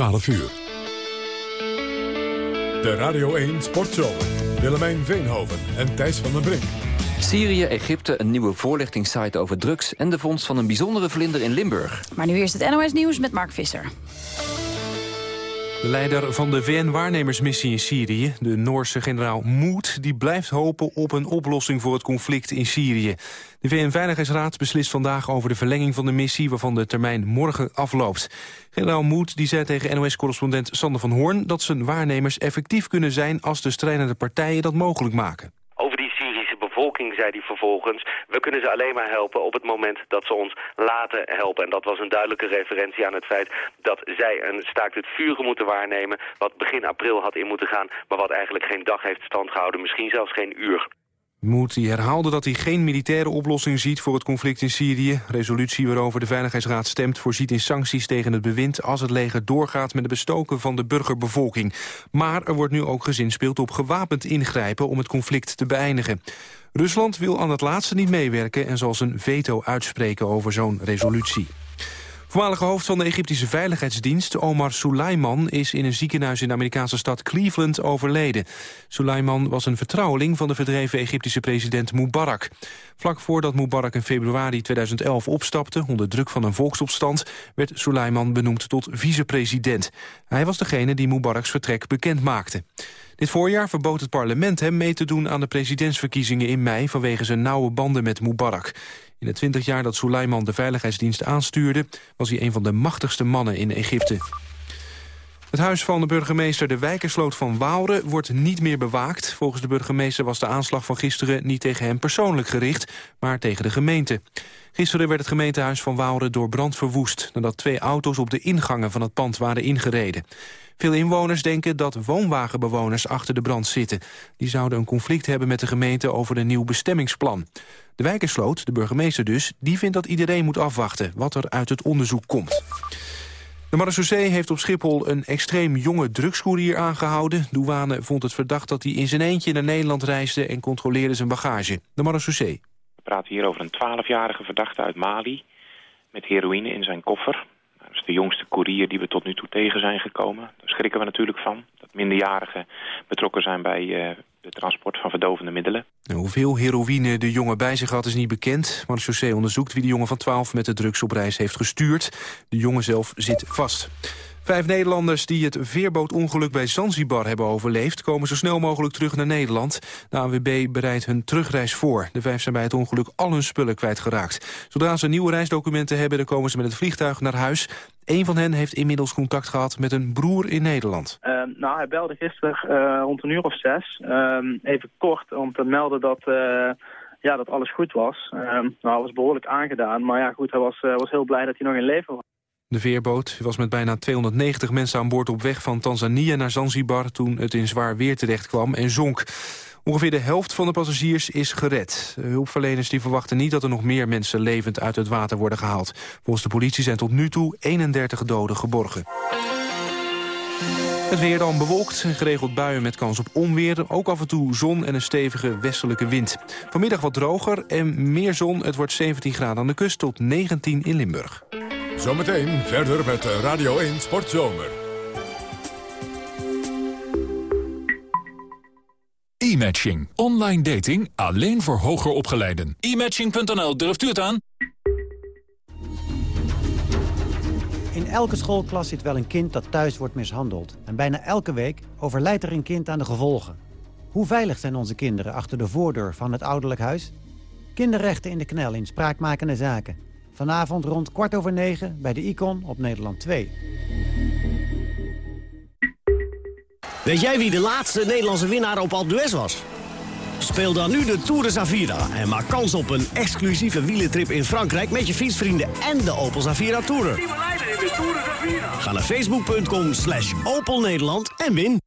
12 uur. De Radio 1 Sportzomer. Willemijn Veenhoven en Thijs van den Brink. Syrië, Egypte, een nieuwe voorlichtingssite over drugs... en de vondst van een bijzondere vlinder in Limburg. Maar nu eerst het NOS Nieuws met Mark Visser. De leider van de VN-waarnemersmissie in Syrië, de Noorse generaal Moed... die blijft hopen op een oplossing voor het conflict in Syrië. De VN-veiligheidsraad beslist vandaag over de verlenging van de missie... waarvan de termijn morgen afloopt. Generaal Moed die zei tegen NOS-correspondent Sander van Hoorn... dat zijn waarnemers effectief kunnen zijn als de strijdende partijen dat mogelijk maken bevolking, zei hij vervolgens... we kunnen ze alleen maar helpen op het moment dat ze ons laten helpen. En dat was een duidelijke referentie aan het feit dat zij een staakt het vuren moeten waarnemen... wat begin april had in moeten gaan, maar wat eigenlijk geen dag heeft standgehouden. Misschien zelfs geen uur. Mouti herhaalde dat hij geen militaire oplossing ziet voor het conflict in Syrië. Resolutie waarover de Veiligheidsraad stemt voorziet in sancties tegen het bewind... als het leger doorgaat met het bestoken van de burgerbevolking. Maar er wordt nu ook gezinspeeld op gewapend ingrijpen om het conflict te beëindigen. Rusland wil aan het laatste niet meewerken en zal zijn veto uitspreken over zo'n resolutie. Voormalige hoofd van de Egyptische Veiligheidsdienst, Omar Suleiman... is in een ziekenhuis in de Amerikaanse stad Cleveland overleden. Suleiman was een vertrouweling van de verdreven Egyptische president Mubarak. Vlak voordat Mubarak in februari 2011 opstapte... onder druk van een volksopstand, werd Suleiman benoemd tot vicepresident. Hij was degene die Mubaraks vertrek bekend maakte. Dit voorjaar verbood het parlement hem mee te doen aan de presidentsverkiezingen in mei... vanwege zijn nauwe banden met Mubarak. In de twintig jaar dat Suleiman de veiligheidsdienst aanstuurde... was hij een van de machtigste mannen in Egypte. Het huis van de burgemeester de Wijkersloot van Waalre wordt niet meer bewaakt. Volgens de burgemeester was de aanslag van gisteren niet tegen hem persoonlijk gericht, maar tegen de gemeente. Gisteren werd het gemeentehuis van Waalre door brand verwoest... nadat twee auto's op de ingangen van het pand waren ingereden. Veel inwoners denken dat woonwagenbewoners achter de brand zitten. Die zouden een conflict hebben met de gemeente over een nieuw bestemmingsplan. De wijkersloot, de burgemeester dus, die vindt dat iedereen moet afwachten... wat er uit het onderzoek komt. De marechaussee heeft op Schiphol een extreem jonge drugscourier aangehouden. Douane vond het verdacht dat hij in zijn eentje naar Nederland reisde... en controleerde zijn bagage. De marechaussee. We praten hier over een 12-jarige verdachte uit Mali... met heroïne in zijn koffer. De jongste courier die we tot nu toe tegen zijn gekomen. Daar schrikken we natuurlijk van. Dat minderjarigen betrokken zijn bij uh, de transport van verdovende middelen. hoeveel heroïne de jongen bij zich had is niet bekend. Maar de chaussee onderzoekt wie de jongen van 12 met de drugs op reis heeft gestuurd. De jongen zelf zit vast. Vijf Nederlanders die het veerbootongeluk bij Zanzibar hebben overleefd... komen zo snel mogelijk terug naar Nederland. De ANWB bereidt hun terugreis voor. De vijf zijn bij het ongeluk al hun spullen kwijtgeraakt. Zodra ze nieuwe reisdocumenten hebben, dan komen ze met het vliegtuig naar huis. Een van hen heeft inmiddels contact gehad met een broer in Nederland. Uh, nou, hij belde gisteren uh, rond een uur of zes. Uh, even kort om te melden dat eh, ja, dat alles goed was. Uh, nou, hij was behoorlijk aangedaan, maar ja, goed, hij was, uh, was heel blij dat hij nog in leven was. De veerboot was met bijna 290 mensen aan boord op weg van Tanzania naar Zanzibar... toen het in zwaar weer terecht kwam en zonk. Ongeveer de helft van de passagiers is gered. hulpverleners die verwachten niet dat er nog meer mensen levend uit het water worden gehaald. Volgens de politie zijn tot nu toe 31 doden geborgen. Het weer dan bewolkt geregeld buien met kans op onweer. Ook af en toe zon en een stevige westelijke wind. Vanmiddag wat droger en meer zon. Het wordt 17 graden aan de kust tot 19 in Limburg. Zometeen verder met Radio 1 Sportzomer. E-matching. Online dating alleen voor hoger opgeleiden. E-matching.nl, durft u het aan? In elke schoolklas zit wel een kind dat thuis wordt mishandeld. En bijna elke week overlijdt er een kind aan de gevolgen. Hoe veilig zijn onze kinderen achter de voordeur van het ouderlijk huis? Kinderrechten in de knel in spraakmakende zaken. Vanavond rond kwart over negen bij de Icon op Nederland 2. Weet jij wie de laatste Nederlandse winnaar op Alpe d'Huez was? Speel dan nu de Tour de Zavira en maak kans op een exclusieve wielentrip in Frankrijk... met je fietsvrienden en de Opel Zavira Tourer. Ga naar facebook.com slash Opel Nederland en win.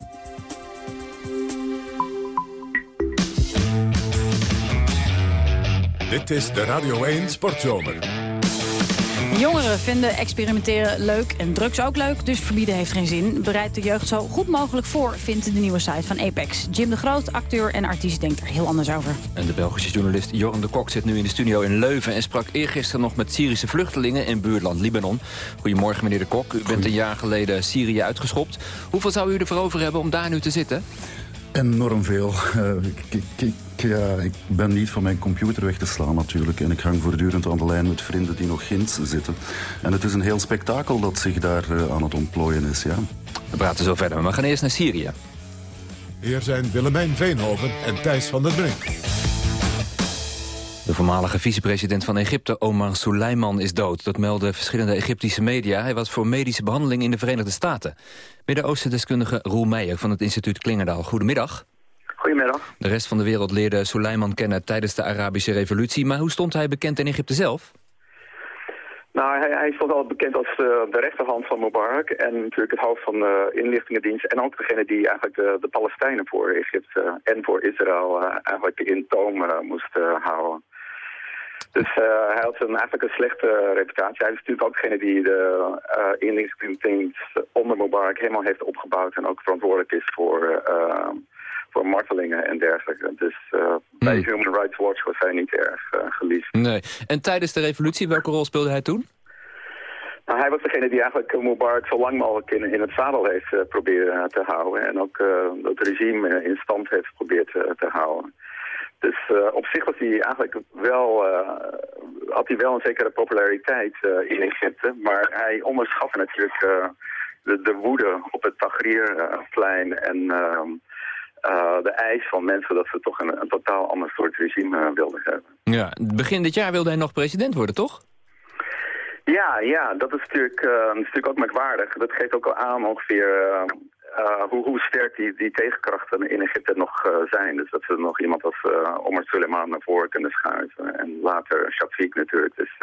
Dit is de Radio 1 Sportzomer. Jongeren vinden experimenteren leuk en drugs ook leuk, dus verbieden heeft geen zin. Bereid de jeugd zo goed mogelijk voor, vindt de nieuwe site van Apex. Jim de Groot, acteur en artiest, denkt er heel anders over. En de Belgische journalist Jorn de Kok zit nu in de studio in Leuven... en sprak eergisteren nog met Syrische vluchtelingen in buurland Libanon. Goedemorgen, meneer de Kok. U bent een jaar geleden Syrië uitgeschopt. Hoeveel zou u ervoor over hebben om daar nu te zitten? Enorm veel. Uh, ik, ja, ik ben niet van mijn computer weg te slaan natuurlijk. En ik hang voortdurend aan de lijn met vrienden die nog ginds zitten. En het is een heel spektakel dat zich daar uh, aan het ontplooien is, ja. We praten zo verder, maar we gaan eerst naar Syrië. Hier zijn Willemijn Veenhoven en Thijs van der Brink. De voormalige vicepresident van Egypte, Omar Suleiman, is dood. Dat melden verschillende Egyptische media. Hij was voor medische behandeling in de Verenigde Staten. Midden-Oosten-deskundige Roel Meijer van het instituut Klingendaal. Goedemiddag. Goedemiddag. De rest van de wereld leerde Suleiman kennen tijdens de Arabische revolutie. Maar hoe stond hij bekend in Egypte zelf? Nou, hij, hij stond al bekend als de, de, rechterhand van Mubarak en natuurlijk het hoofd van de inlichtingendienst. En ook degene die eigenlijk de, de Palestijnen voor Egypte en voor Israël uh, eigenlijk in toom uh, moest houden. Dus hij had een, eigenlijk een slechte reputatie. Hij is natuurlijk ook degene die de inlichtingendienst onder Mubarak helemaal heeft opgebouwd en ook verantwoordelijk is voor, voor martelingen en dergelijke. Dus mm. bij Human Rights Watch was hij niet erg geliefd. Nee. En tijdens de revolutie, welke rol speelde hij toen? Nou, hij was degene die eigenlijk Mubarak zo lang mogelijk in, in het zadel heeft uh, proberen te houden. En ook uh, het regime in stand heeft geprobeerd uh, te houden. Dus op zich was hij eigenlijk wel, had hij wel een zekere populariteit in Egypte. Maar hij onderschafte natuurlijk de, de, woede op het Tahrirplein en ehm, de eis van mensen dat ze toch een, een totaal ander soort regime wilden hebben. Ja, begin dit jaar wilde hij nog president worden, toch? Ja, ja, dat is natuurlijk, is natuurlijk ook merkwaardig. Dat geeft ook al aan ongeveer uh, hoe, hoe, sterk die, die tegenkrachten in Egypte nog uh, zijn. Dus dat ze nog iemand als uh, Omar Suleiman naar voren kunnen schuiven. En later Shafiq natuurlijk. Dus,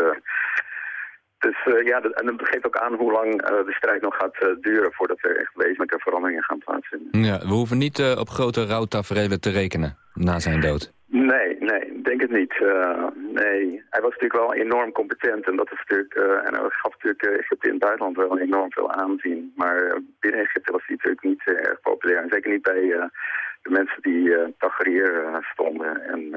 dus ja, dat, en dat geeft ook aan hoe lang de strijd nog gaat duren... voordat er echt wezenlijke veranderingen gaan plaatsvinden. Ja, we hoeven niet op grote rouwtaferelen te rekenen na zijn dood. Nee, nee, denk het niet. Nee, hij was natuurlijk wel enorm competent en dat is natuurlijk, en hij gaf natuurlijk Egypte in het buitenland wel enorm veel aanzien. Maar binnen Egypte was hij natuurlijk niet erg populair. En zeker niet bij de mensen die uh, stonden en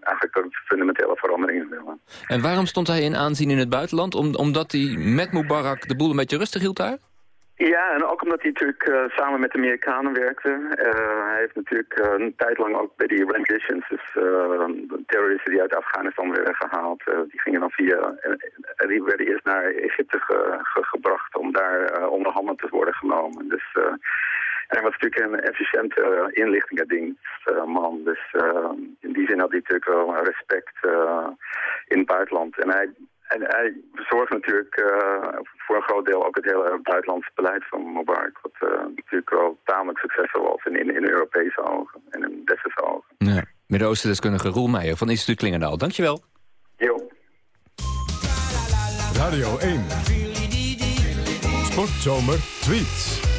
eigenlijk fundamentele veranderingen willen. En waarom stond hij in aanzien in het buitenland? Om, omdat hij met Mubarak de boel een beetje rustig hield daar? Ja, en ook omdat hij natuurlijk uh, samen met de Amerikanen werkte. Uh, hij heeft natuurlijk uh, een tijd lang ook bij die renditions, dus terroristen die uit Afghanistan werden gehaald, die gingen dan via, die werden eerst naar Egypte ge, ge, gebracht om daar onder handen te worden genomen. Dus hij was natuurlijk een efficiënte inlichtingendienstman, dus in die zin had hij natuurlijk wel respect in het buitenland. En hij en hij verzorgt natuurlijk uh, voor een groot deel ook het hele buitenlandse beleid van Mubarak. Wat uh, natuurlijk wel tamelijk succesvol was in, in, in Europese ogen en in westerse ogen. Ja. Midden-Oosten-deskundige Roel Meijer van Instituut Klingendaal. Dankjewel. Jo. Radio 1. Sportzomer tweets.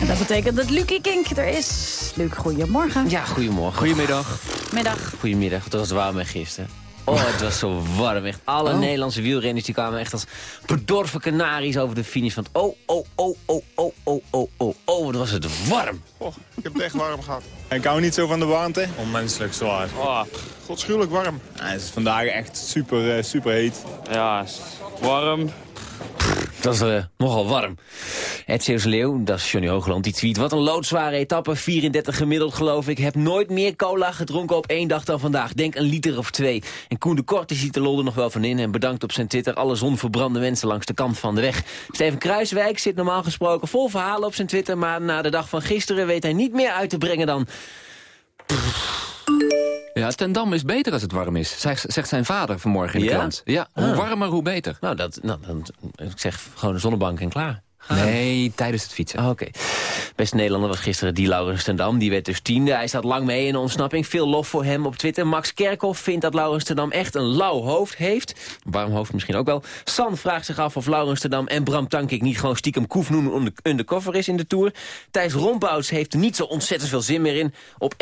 En dat betekent dat Lucie Kink er is. Luc, goedemorgen. Ja, goedemorgen. Goedemiddag. Middag. Goedemiddag. Het was warm gisteren. Oh, het was zo warm. Echt. Alle oh. Nederlandse wielrenners die kwamen echt als bedorven kanaries over de finish. Van oh, oh, oh, oh, oh, oh, oh, oh, oh, wat was het warm. Oh, ik heb het echt warm gehad. Ik hou niet zo van de warmte. Onmenselijk zwaar. Oh, godschuwelijk warm. Ja, het is vandaag echt super, uh, super heet. Ja, warm. Het was uh, nogal warm. Ed Zeeuws Leeuw, dat is Johnny Hoogland, die tweet... Wat een loodzware etappe, 34 gemiddeld geloof ik. Heb nooit meer cola gedronken op één dag dan vandaag. Denk een liter of twee. En Koen de Kort ziet de lol nog wel van in... en bedankt op zijn Twitter alle zonverbrande mensen langs de kant van de weg. Steven Kruiswijk zit normaal gesproken vol verhalen op zijn Twitter... maar na de dag van gisteren weet hij niet meer uit te brengen dan... Ja, Ten Dam is beter als het warm is, zegt zijn vader vanmorgen in de ja? krant. Ja, hoe ah. warmer, hoe beter. Nou, dat, nou dan, ik zeg gewoon een zonnebank en klaar. Nee, tijdens het fietsen. Oh, Oké. Okay. Beste Nederlander was gisteren die Laurens. Die werd dus tiende. Hij staat lang mee in de ontsnapping. Veel lof voor hem op Twitter. Max Kerkhoff vindt dat Laurens echt een lauw hoofd heeft. Warm hoofd misschien ook wel. San vraagt zich af of Laurens ten Dam en Bram Tankink niet gewoon stiekem koef noemen undercover is in de Tour. Thijs Rombouts heeft er niet zo ontzettend veel zin meer in. Op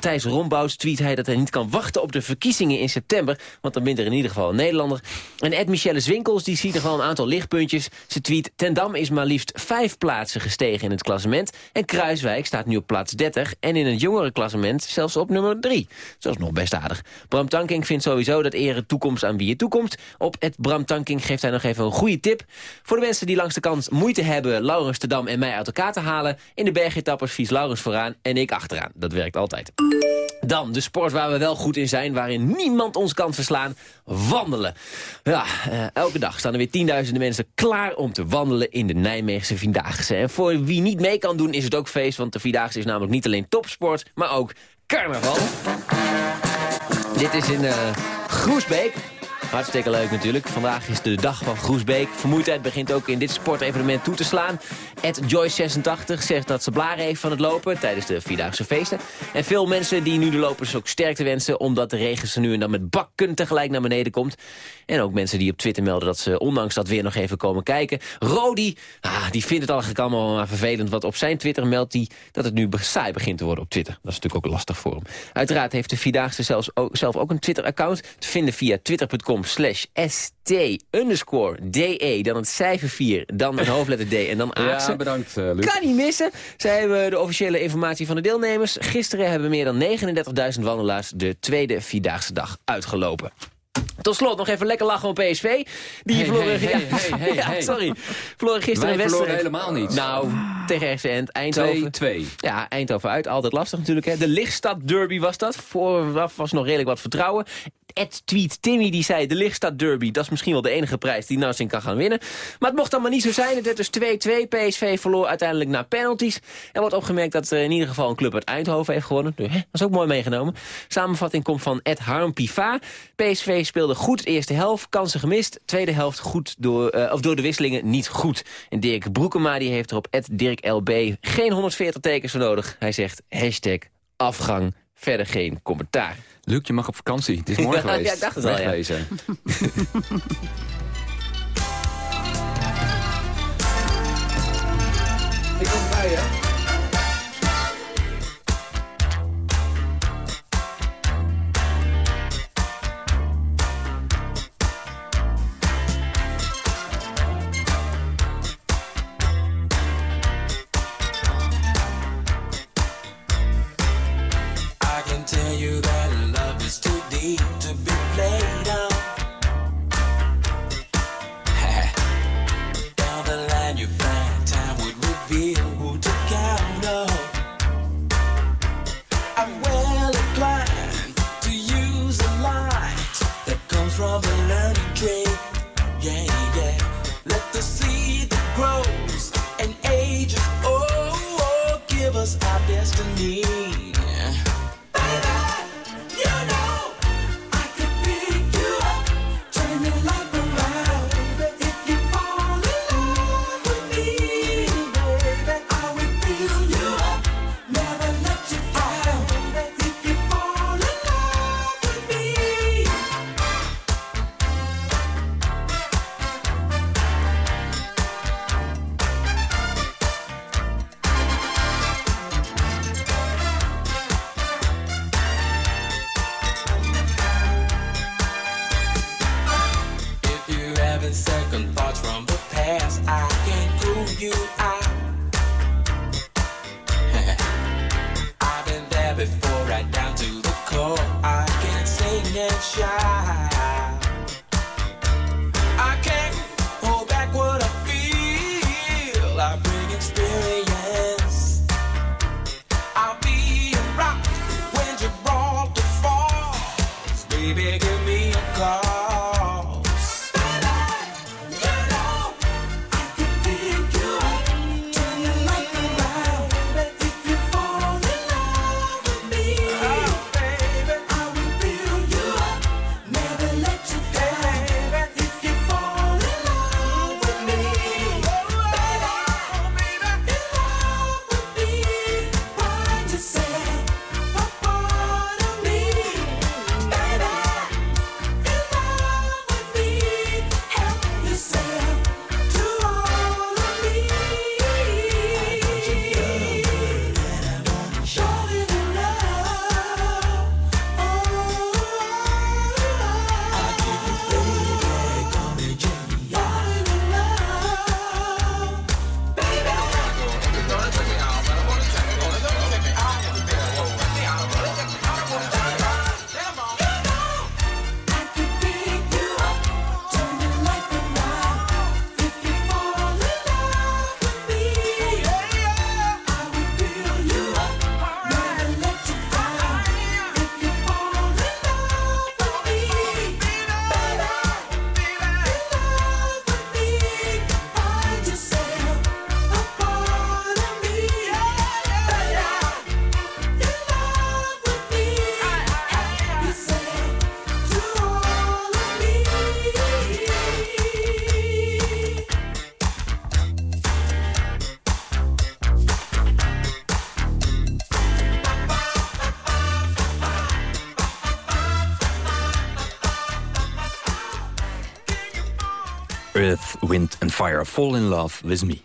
Thijs Rombouts tweet hij dat hij niet kan wachten op de verkiezingen in september. Want dan wint er in ieder geval een Nederlander. En Ed Michelle Zwinkels die ziet er gewoon een aantal lichtpuntjes. Ze tweet, Ten Dam is maar liefst vijf plaatsen gestegen in het klassement. En Kruiswijk staat nu op plaats 30. En in het jongere klassement zelfs op nummer 3. Dat is nog best aardig. Bram Tankink vindt sowieso dat ere toekomst aan wie je toekomt. Op het Bram Tankink geeft hij nog even een goede tip. Voor de mensen die langs de kant moeite hebben... Laurens Dam en mij uit elkaar te halen. In de bergetappers vies Laurens vooraan en ik achteraan. Dat werkt altijd. Dan de sport waar we wel goed in zijn, waarin niemand ons kan verslaan. Wandelen. Ja, uh, elke dag staan er weer tienduizenden mensen klaar om te wandelen in de Nijmeegse Vierdaagse. En voor wie niet mee kan doen is het ook feest, want de Vierdaagse is namelijk niet alleen topsport, maar ook carnaval. Dit is in uh, Groesbeek. Hartstikke leuk natuurlijk. Vandaag is de dag van Groesbeek. Vermoeidheid begint ook in dit sportevenement toe te slaan. Ed Joyce86 zegt dat ze blaren heeft van het lopen tijdens de Vierdaagse feesten. En veel mensen die nu de lopers ook sterkte wensen... omdat de regen ze nu en dan met bakken tegelijk naar beneden komt. En ook mensen die op Twitter melden dat ze ondanks dat weer nog even komen kijken. Rodi, ah, die vindt het eigenlijk allemaal maar vervelend. Want op zijn Twitter meldt hij dat het nu saai begint te worden op Twitter. Dat is natuurlijk ook lastig voor hem. Uiteraard heeft de Vierdaagse zelfs ook, zelf ook een Twitter-account. Te vinden via twitter.com slash st underscore de. Dan het cijfer 4, dan het hoofdletter D en dan Aagse. Ja, bedankt uh, Luc. Kan niet missen. Zij hebben de officiële informatie van de deelnemers. Gisteren hebben meer dan 39.000 wandelaars de tweede Vierdaagse dag uitgelopen. Tot slot nog even lekker lachen op PSV. Die hey, verloren... Hey, hey, ja, ja, sorry. Verloren gisteren Wij een wedstrijd. helemaal niet. Nou, tegen RC End, Eindhoven. 2-2. Ja, Eindhoven uit. Altijd lastig natuurlijk. Hè. De Lichtstad Derby was dat. Vooraf was nog redelijk wat vertrouwen. Ed tweet Timmy die zei de Lichtstad Derby. Dat is misschien wel de enige prijs die Narsing kan gaan winnen. Maar het mocht allemaal niet zo zijn. Het werd dus 2-2. PSV verloor uiteindelijk na penalties. Er wordt opgemerkt dat uh, in ieder geval een club uit Eindhoven heeft gewonnen. Dus, hè, dat is ook mooi meegenomen. Samenvatting komt van Ed Harm Piva. PSV speelde goed eerste helft. Kansen gemist. Tweede helft goed door, uh, of door de wisselingen niet goed. En Dirk Broekema die heeft er op Ed Dirk LB geen 140 tekens voor nodig. Hij zegt hashtag afgang. Verder geen commentaar. Luc, je mag op vakantie. Het is mooi geweest. ja, ik dacht het al, ja. Ik kom bij, hè? Fall in love with me.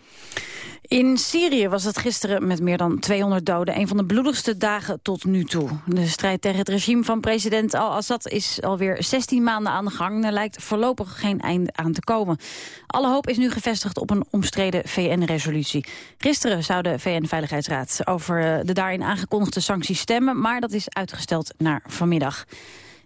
In Syrië was het gisteren met meer dan 200 doden... een van de bloedigste dagen tot nu toe. De strijd tegen het regime van president al-Assad is alweer 16 maanden aan de gang. Er lijkt voorlopig geen einde aan te komen. Alle hoop is nu gevestigd op een omstreden VN-resolutie. Gisteren zou de VN-veiligheidsraad over de daarin aangekondigde sancties stemmen... maar dat is uitgesteld naar vanmiddag.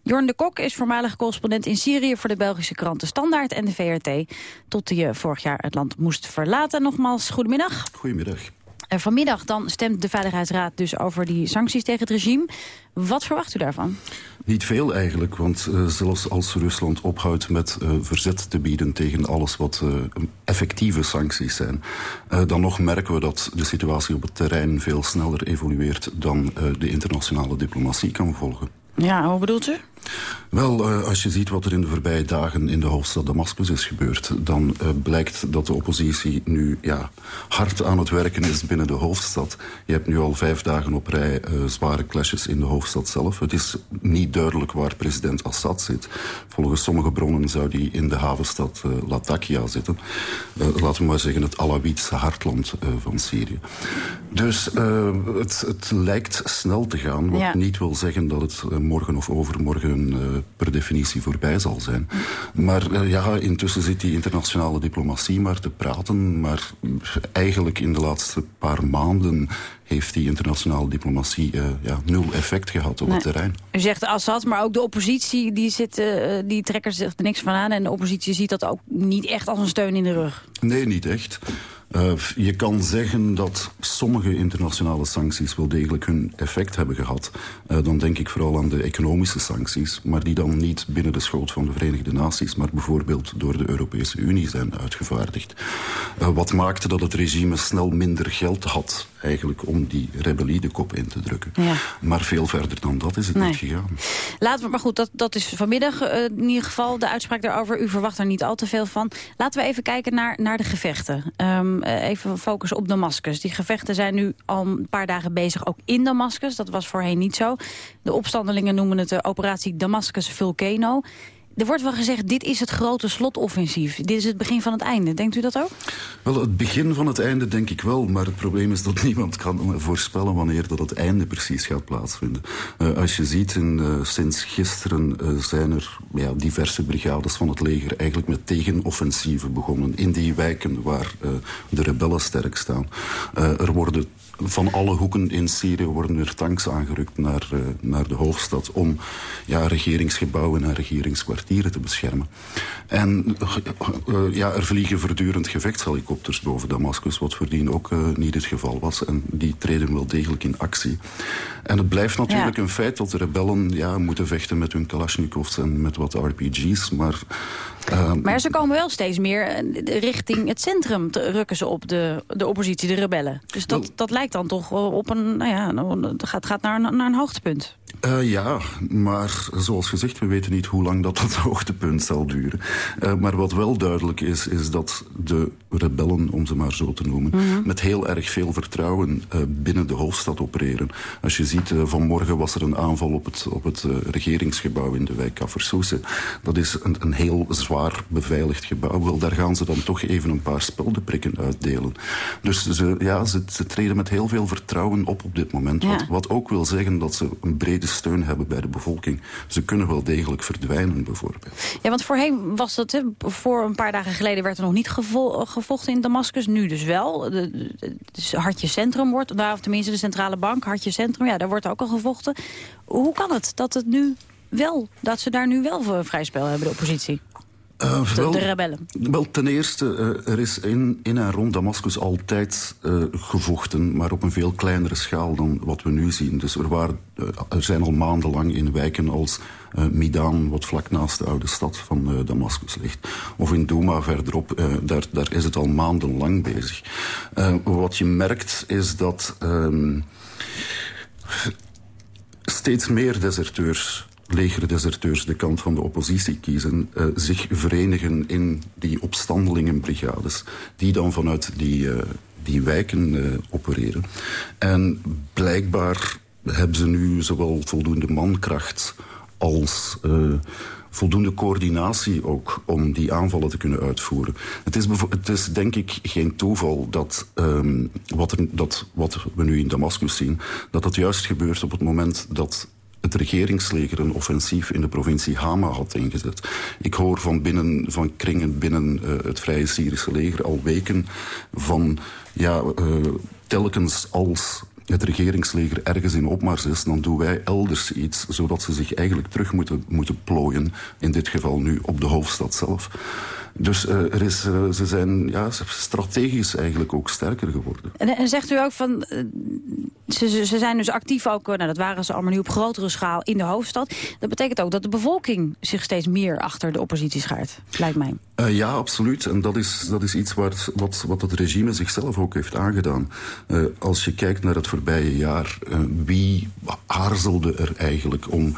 Jorn de Kok is voormalig correspondent in Syrië... voor de Belgische kranten Standaard en de VRT. Tot hij vorig jaar het land moest verlaten. Nogmaals, goedemiddag. Goedemiddag. En vanmiddag dan stemt de Veiligheidsraad dus over die sancties tegen het regime. Wat verwacht u daarvan? Niet veel eigenlijk, want uh, zelfs als Rusland ophoudt met uh, verzet te bieden tegen alles wat uh, effectieve sancties zijn, dan nog merken we dat de situatie op het terrein veel sneller evolueert dan de internationale diplomatie kan volgen. Ja, hoe bedoelt u? Wel, uh, als je ziet wat er in de voorbije dagen in de hoofdstad Damascus is gebeurd... dan uh, blijkt dat de oppositie nu ja, hard aan het werken is binnen de hoofdstad. Je hebt nu al vijf dagen op rij uh, zware clashes in de hoofdstad zelf. Het is niet duidelijk waar president Assad zit. Volgens sommige bronnen zou die in de havenstad Latakia zitten. laten we maar zeggen het Alawitse hartland van Syrië. Dus het, het, lijkt snel te gaan, wat ja. niet wil zeggen dat het morgen of overmorgen uh, per definitie voorbij zal zijn. Maar uh, ja, intussen zit die internationale diplomatie maar te praten. Maar eigenlijk in de laatste paar maanden heeft die internationale diplomatie uh, ja, nul effect gehad op nee. het terrein. U zegt Assad, maar ook de oppositie die, zit, uh, die trekken zich er niks van aan... en de oppositie ziet dat ook niet echt als een steun in de rug. Nee, niet echt. Uh, je kan zeggen dat sommige internationale sancties wel degelijk hun effect hebben gehad. Uh, dan denk ik vooral aan de economische sancties, maar die dan niet binnen de schoot van de Verenigde Naties, maar bijvoorbeeld door de Europese Unie zijn uitgevaardigd. Uh, wat maakte dat het regime snel minder geld had eigenlijk om die rebellie de kop in te drukken. Ja. Maar veel verder dan dat is het nee. niet gegaan. Laten we, maar goed, dat, dat is vanmiddag in ieder geval de uitspraak daarover. U verwacht er niet al te veel van. Laten we even kijken naar, naar de gevechten. Um, even focussen op Damascus. Die gevechten zijn nu al een paar dagen bezig, ook in Damascus. Dat was voorheen niet zo. De opstandelingen noemen het de operatie Damascus Volcano. Er wordt wel gezegd, dit is het grote slotoffensief. Dit is het begin van het einde. Denkt u dat ook? Wel, het begin van het einde denk ik wel. Maar het probleem is dat niemand kan voorspellen wanneer dat het einde precies gaat plaatsvinden. Uh, als je ziet, uh, sinds gisteren uh, zijn er ja, diverse brigades van het leger eigenlijk met tegenoffensieven begonnen. In die wijken waar de rebellen sterk staan. er worden van alle hoeken in Syrië worden er tanks aangerukt naar, uh, naar de hoofdstad... om ja, regeringsgebouwen en regeringskwartieren te beschermen. En uh, ja, er vliegen voortdurend gevechtshelikopters boven Damascus... wat voordien ook uh, niet het geval was. En die treden wel degelijk in actie. En het blijft natuurlijk ja. een feit dat de rebellen ja, moeten vechten met hun kalasjnikovs... en met wat RPG's, maar... Uh, maar ze komen wel steeds meer richting het centrum te rukken ze op de, de oppositie, de rebellen. Dus dat, well, dat lijkt dan toch op een, nou ja, het gaat, gaat naar, een, naar een hoogtepunt. Uh, ja, maar zoals gezegd, we weten niet hoe lang dat, dat hoogtepunt zal duren. Uh, maar wat wel duidelijk is, is dat de rebellen, om ze maar zo te noemen... Mm -hmm. met heel erg veel vertrouwen uh, binnen de hoofdstad opereren. Als je ziet, vanmorgen was er een aanval op het, op het regeringsgebouw in de wijk Kaffersoese. Dat is een, een heel zwaar beveiligd gebouw. Wel, daar gaan ze dan toch even een paar speldenprikken uitdelen. Dus ze, ja, ze, ze treden met heel veel vertrouwen op op dit moment. Ja. Wat, wat ook wil zeggen dat ze een brede steun hebben bij de bevolking. Ze kunnen wel degelijk verdwijnen, bijvoorbeeld. Ja, want voorheen was dat, hè, voor een paar dagen geleden werd er nog niet gevo gevochten in Damascus. Nu dus wel. De, de Hartje Centrum wordt, nou, of tenminste de centrale bank, Hartje Centrum, ja, daar wordt ook al gevochten. Hoe kan het dat het nu wel, dat ze daar nu wel vrij spel hebben, de oppositie? Uh, de, de, rebellen? Wel, ten eerste, uh, er is in, in en rond Damascus altijd uh, gevochten, maar op een veel kleinere schaal dan wat we nu zien. Dus er, waren, er zijn al maandenlang in wijken als Midan, wat vlak naast de oude stad van Damascus ligt, of in Douma verderop, daar, daar is het al maandenlang bezig. wat je merkt is dat ehm, steeds meer deserteurs legerdeserteurs de kant van de oppositie kiezen... Uh, zich verenigen in die opstandelingenbrigades... die dan vanuit die, uh, die wijken uh, opereren. En blijkbaar hebben ze nu zowel voldoende mankracht als voldoende coördinatie ook om die aanvallen te kunnen uitvoeren. Het is, het is denk ik geen toeval dat, um, wat, er, dat wat we nu in Damascus zien... dat dat juist gebeurt op het moment dat het regeringsleger een offensief in de provincie Hama had ingezet. Ik hoor van, binnen, van kringen binnen uh, het Vrije Syrische leger al weken van... ja, uh, telkens als het regeringsleger ergens in opmars is... dan doen wij elders iets, zodat ze zich eigenlijk terug moeten, moeten plooien. In dit geval nu op de hoofdstad zelf. Dus uh, er is, uh, ze zijn ja, strategisch eigenlijk ook sterker geworden. En, en zegt u ook van, uh, ze, ze zijn dus actief ook, nou dat waren ze allemaal nu op grotere schaal in de hoofdstad. Dat betekent ook dat de bevolking zich steeds meer achter de oppositie schaart, lijkt mij. ja, absoluut. En dat is, dat is iets waar, wat, wat het regime zichzelf ook heeft aangedaan. als je kijkt naar het voorbije jaar, wie aarzelde er eigenlijk om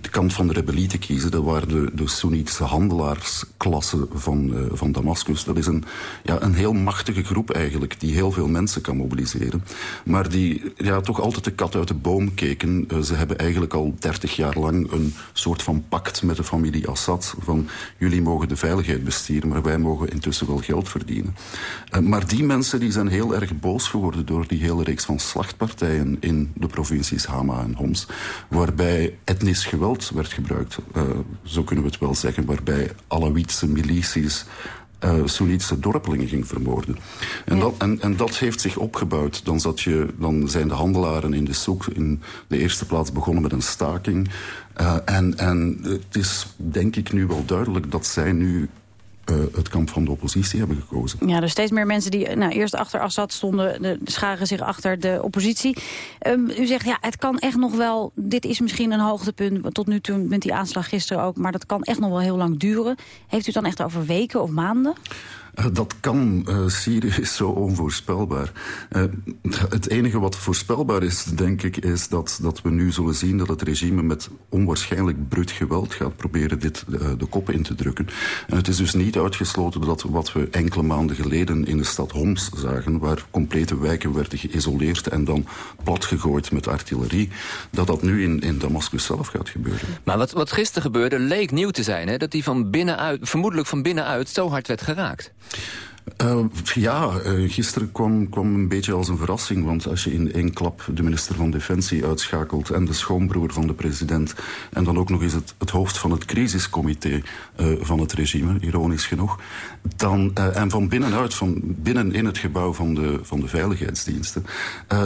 de kant van de rebellie te kiezen. Dat waren de, de Soenitische handelaarsklasse van, uh, van Damascus. Dat is een, ja, een heel machtige groep eigenlijk, die heel veel mensen kan mobiliseren. Maar die ja, toch altijd de kat uit de boom keken. Uh, ze hebben eigenlijk al dertig jaar lang een soort van pact met de familie Assad. Van jullie mogen de veiligheid bestieren, maar wij mogen intussen wel geld verdienen. Uh, maar die mensen die zijn heel erg boos geworden door die hele reeks van slachtpartijen in de provincies Hama en Homs. Waarbij etnisch geweld geweld werd gebruikt. Uh, zo kunnen we het wel zeggen, waarbij Alawitse milities uh, Soenitische dorpelingen ging vermoorden. En, ja. dat, en, en, dat heeft zich opgebouwd. Dan, zat je, dan zijn de handelaren in de soek in de eerste plaats begonnen met een staking. Uh, en, en het is denk ik nu wel duidelijk dat zij nu uh, het kamp van de oppositie hebben gekozen. Ja, dus steeds meer mensen die nou, eerst achter Assad stonden... De, scharen zich achter de oppositie. Um, u zegt, ja, het kan echt nog wel... dit is misschien een hoogtepunt, tot nu toe met die aanslag gisteren ook... maar dat kan echt nog wel heel lang duren. Heeft u het dan echt over weken of maanden? Uh, dat kan. Uh, Syrië is zo onvoorspelbaar. Uh, het enige wat voorspelbaar is, denk ik, is dat, dat we nu zullen zien dat het regime met onwaarschijnlijk brut geweld gaat proberen dit de kop in te drukken. En het is dus niet uitgesloten dat wat we enkele maanden geleden in de stad Homs zagen, waar complete wijken werden geïsoleerd en dan platgegooid met artillerie, dat dat nu in, in Damascus zelf gaat gebeuren. Maar wat, wat gisteren gebeurde leek nieuw te zijn, hè? dat die van binnenuit, vermoedelijk van binnenuit zo hard werd geraakt. Uh, ja, uh, gisteren kwam, kwam een beetje als een verrassing. Want als je in één klap de minister van Defensie uitschakelt... en de schoonbroer van de president... en dan ook nog eens het, het hoofd van het crisiscomité uh, van het regime, ironisch genoeg... Dan, en van binnenuit, van binnen in het gebouw van de, van de veiligheidsdiensten...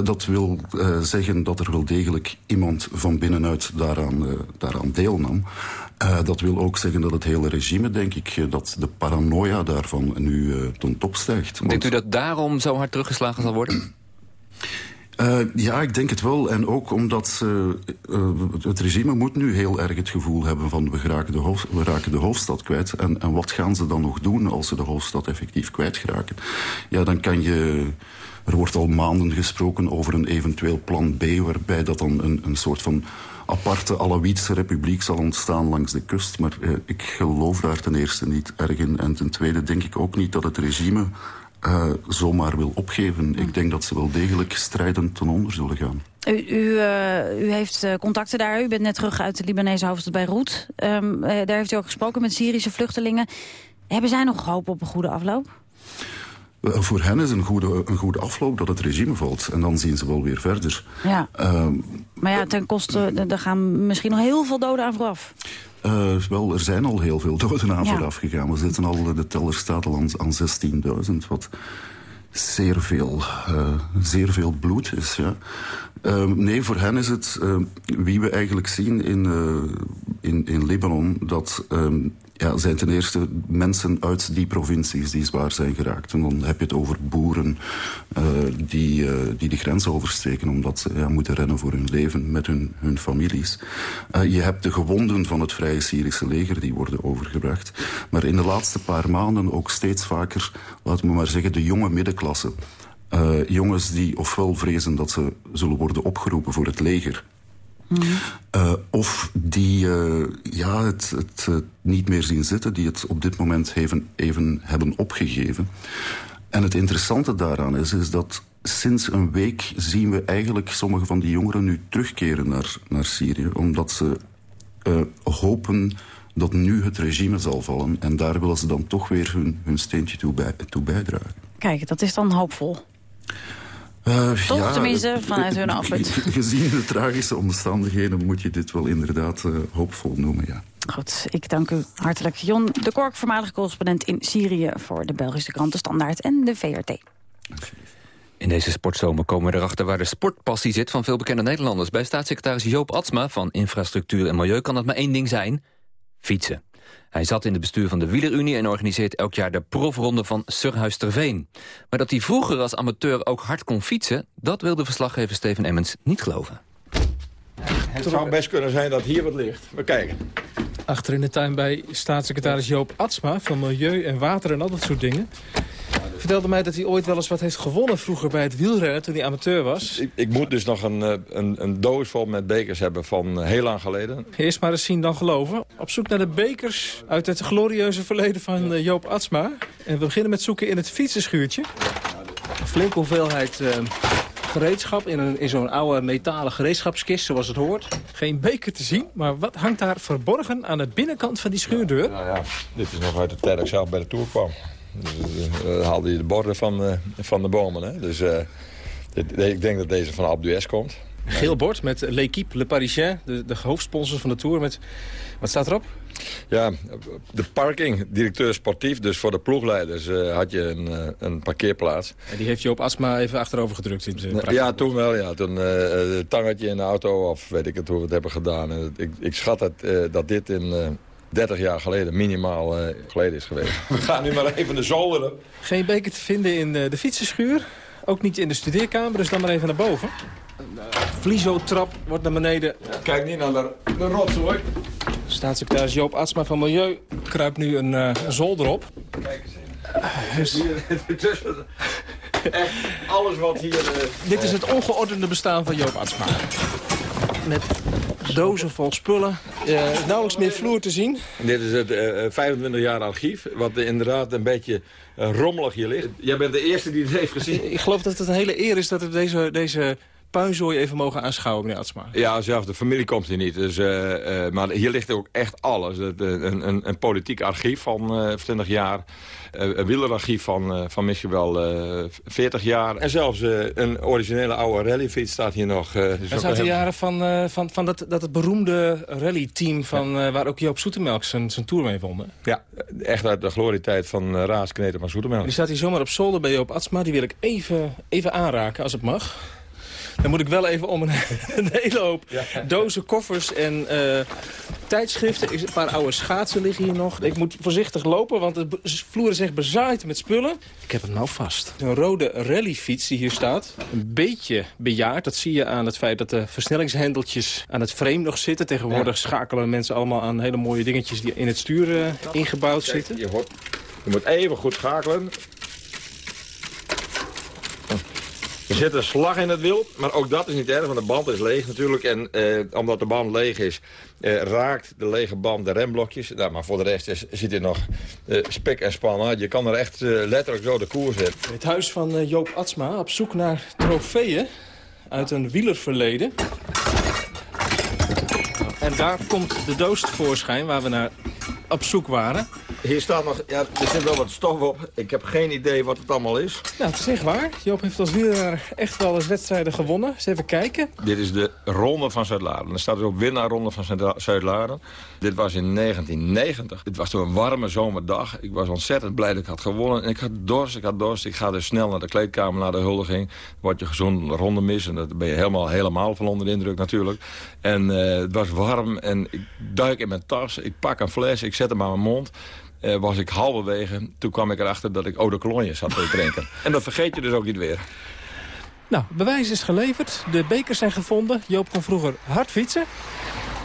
dat wil zeggen dat er wel degelijk iemand van binnenuit daaraan, daaraan deelnam. Uh, dat wil ook zeggen dat het hele regime, denk ik, uh, dat de paranoia daarvan nu uh, ten top stijgt. Denkt u dat daarom zo hard teruggeslagen zal worden? ja, ik denk het wel. En ook omdat het regime moet nu heel erg het gevoel hebben van we raken de, hoofd, we raken de hoofdstad kwijt. En, en wat gaan ze dan nog doen als ze de hoofdstad effectief kwijtraken? Ja, dan kan je... Er wordt al maanden gesproken over een eventueel plan B... waarbij dat dan een, een soort van aparte Alawitse republiek zal ontstaan langs de kust. Maar eh, ik geloof daar ten eerste niet erg in. En ten tweede denk ik ook niet dat het regime uh, zomaar wil opgeven. Ik denk dat ze wel degelijk strijdend ten onder zullen gaan. U, u, uh, u heeft contacten daar. U bent net terug uit de Libanese hoofdstad Beirut. Um, daar heeft u ook gesproken met Syrische vluchtelingen. Hebben zij nog hoop op een goede afloop? Uh, voor hen is een goede, een goede afloop dat het regime valt. En dan zien ze wel weer verder. Ja. Uh, maar ja, ten koste, er gaan misschien nog heel veel doden aan vooraf. Uh, wel, er zijn al heel veel doden aan ja. vooraf gegaan. We zitten al, de teller staat al aan, aan 16.000, wat zeer veel, zeer veel bloed is. Ja. nee, voor hen is het, wie we eigenlijk zien in, in, in Libanon... dat ja, zijn ten eerste mensen uit die provincies die zwaar zijn geraakt. En dan heb je het over boeren uh, die, uh, die de grens oversteken... omdat ze ja, moeten rennen voor hun leven met hun, hun families. Uh, je hebt de gewonden van het Vrije Syrische leger die worden overgebracht. Maar in de laatste paar maanden ook steeds vaker, laten we maar zeggen, de jonge middenklasse... jongens die ofwel vrezen dat ze zullen worden opgeroepen voor het leger... Uh, of die uh, ja, het, niet meer zien zitten, die het op dit moment even, even hebben opgegeven. En het interessante daaraan is, is dat sinds een week zien we eigenlijk sommige van die jongeren nu terugkeren naar, naar Syrië. Omdat ze hopen dat nu het regime zal vallen. En daar willen ze dan toch weer hun, hun steentje toe, bij, toe bijdragen. Kijk, dat is dan hoopvol. Uh, Toch tenminste vanuit hun afput. Gezien de tragische omstandigheden moet je dit wel inderdaad uh, hoopvol noemen, ja. Goed, ik dank u hartelijk. Jon de Kork, voormalig correspondent in Syrië... voor de Belgische kranten Standaard en de VRT. In deze sportzomer komen we erachter waar de sportpassie zit... van veel bekende Nederlanders. Bij staatssecretaris Joop Atsma van Infrastructuur en Milieu... kan het maar één ding zijn, fietsen. Hij zat in het bestuur van de Wielerunie en organiseert elk jaar de profronde van Surhuis-Terveen. Maar dat hij vroeger als amateur ook hard kon fietsen, dat wilde verslaggever Steven Emmens niet geloven. Het zou best kunnen zijn dat hier wat ligt. We kijken. Achter in de tuin bij staatssecretaris Joop Atsma van Milieu en Water en al dat soort dingen vertelde mij dat hij ooit wel eens wat heeft gewonnen vroeger bij het wielrennen toen hij amateur was. Ik, ik moet dus nog een, eh, een, een, doos vol met bekers hebben van eh, heel lang geleden. Eerst maar eens zien dan geloven. Op zoek naar de bekers uit het glorieuze verleden van eh, Joop Atsma. En we beginnen met zoeken in het fietsenschuurtje. Een flinke hoeveelheid... gereedschap in, een, in zo'n oude metalen gereedschapskist, zoals het hoort. Geen beker te zien, maar wat hangt daar verborgen aan de binnenkant van die schuurdeur? Ja, ja, Dit is nog uit de tijd dat ik zelf bij de Tour kwam. Dus, haalde je de borden van, uh, van de bomen. Hè? Dus dit, ik denk dat deze van Alpe komt. Geel bord met L'Equipe Le Parisien, de, de hoofdsponsor van de Tour. Met, wat staat erop? Ja, de parking, directeur sportief. Dus voor de ploegleiders had je een, een parkeerplaats. En die heeft je op Asma even achterover gedrukt? In het ja, toen wel. Ja. Toen uh, tangetje in de auto, of weet ik het hoe we het hebben gedaan. ik, ik schat het, dat dit in 30 jaar geleden minimaal uh, geleden is geweest. We gaan nu maar even de zolder Geen beker te vinden in de, de fietsenschuur. Ook niet in de studeerkamer, dus dan maar even naar boven. De vliezo-trap wordt naar beneden. Kijk niet naar de, de rotzooi. Staatssecretaris Joop Atsma van Milieu kruipt nu een, uh, een zolder op. Kijk eens even. Dus... Echt alles wat hier... Uh, Dit is het ongeordende bestaan van Joop Atsma. Met dozen vol spullen. Uh, nauwelijks meer vloer te zien. Dit is het uh, 25 jaar archief, wat inderdaad een beetje uh, rommelig hier ligt. Jij bent de eerste die het heeft gezien. Ik geloof dat het een hele eer is dat we deze, deze puinzooi even mogen aanschouwen, meneer Atsma. Ja, zelfs de familie komt hier niet. Dus, uh, uh, maar hier ligt ook echt alles. Een, een, een politiek archief van uh, 20 jaar. een wielerarchief van, van misschien wel 40 jaar. En zelfs een originele oude rallyfiets staat hier nog. Uh, er zaten heel... jaren van, van, van dat, dat het beroemde rallyteam... Van, ja. waar ook Joop Zoetemelk zijn, zijn tour mee won. Ja, echt uit de glorietijd van uh, Raas, Kneten, maar Zoetemelk. Die staat hier zomaar op zolder bij Joop Atsma. Die wil ik even, even aanraken, als het mag. Dan moet ik wel even om een, een hele hoop ja. dozen, koffers en uh, tijdschriften. Een paar oude schaatsen liggen hier nog. Ik moet voorzichtig lopen, want de vloer is echt bezaaid met spullen. Ik heb het nou vast. Een rode rallyfiets die hier staat. Een beetje bejaard. Dat zie je aan het feit dat de versnellingshendeltjes aan het frame nog zitten. Tegenwoordig ja. schakelen mensen allemaal aan hele mooie dingetjes die in het stuur uh, ingebouwd Kijk, zitten. Je, hoort, je moet even goed schakelen. Er zit een slag in het wiel, maar ook dat is niet erg, want de band is leeg natuurlijk. En eh, omdat de band leeg is, eh, raakt de lege band de remblokjes. Nou, maar voor de rest is, zit er nog eh, spek en span uit. Je kan er echt letterlijk zo de koers in. Het huis van Joop Atsma op zoek naar trofeeën uit een wielerverleden. En daar komt de doos tevoorschijn waar we naar op zoek waren. Hier staat nog, ja, er zit wel wat stof op. Ik heb geen idee wat het allemaal is. Nou, het is echt waar. Joop heeft als wielrenner echt wel eens wedstrijden gewonnen. Eens even kijken. Dit is de Ronde van Zuid-Laren. Er staat dus ook winnaarronde van Zuid-Laren. Dit was in 1990. Dit was toen een warme zomerdag. Ik was ontzettend blij dat ik had gewonnen. En ik had dorst, ik had dorst. Ik ga dus snel naar de kleedkamer, naar de huldiging. Word je gezond ronde mis. En dat ben je helemaal, helemaal van onder de indruk natuurlijk. En uh, het was warm. En ik duik in mijn tas. Ik pak een fles. Ik zet hem aan mijn mond. Uh, was ik halverwege. Toen kwam ik erachter dat ik eau de cologne zat te drinken. en dat vergeet je dus ook niet weer. Nou, bewijs is geleverd. De bekers zijn gevonden. Joop kon vroeger hard fietsen.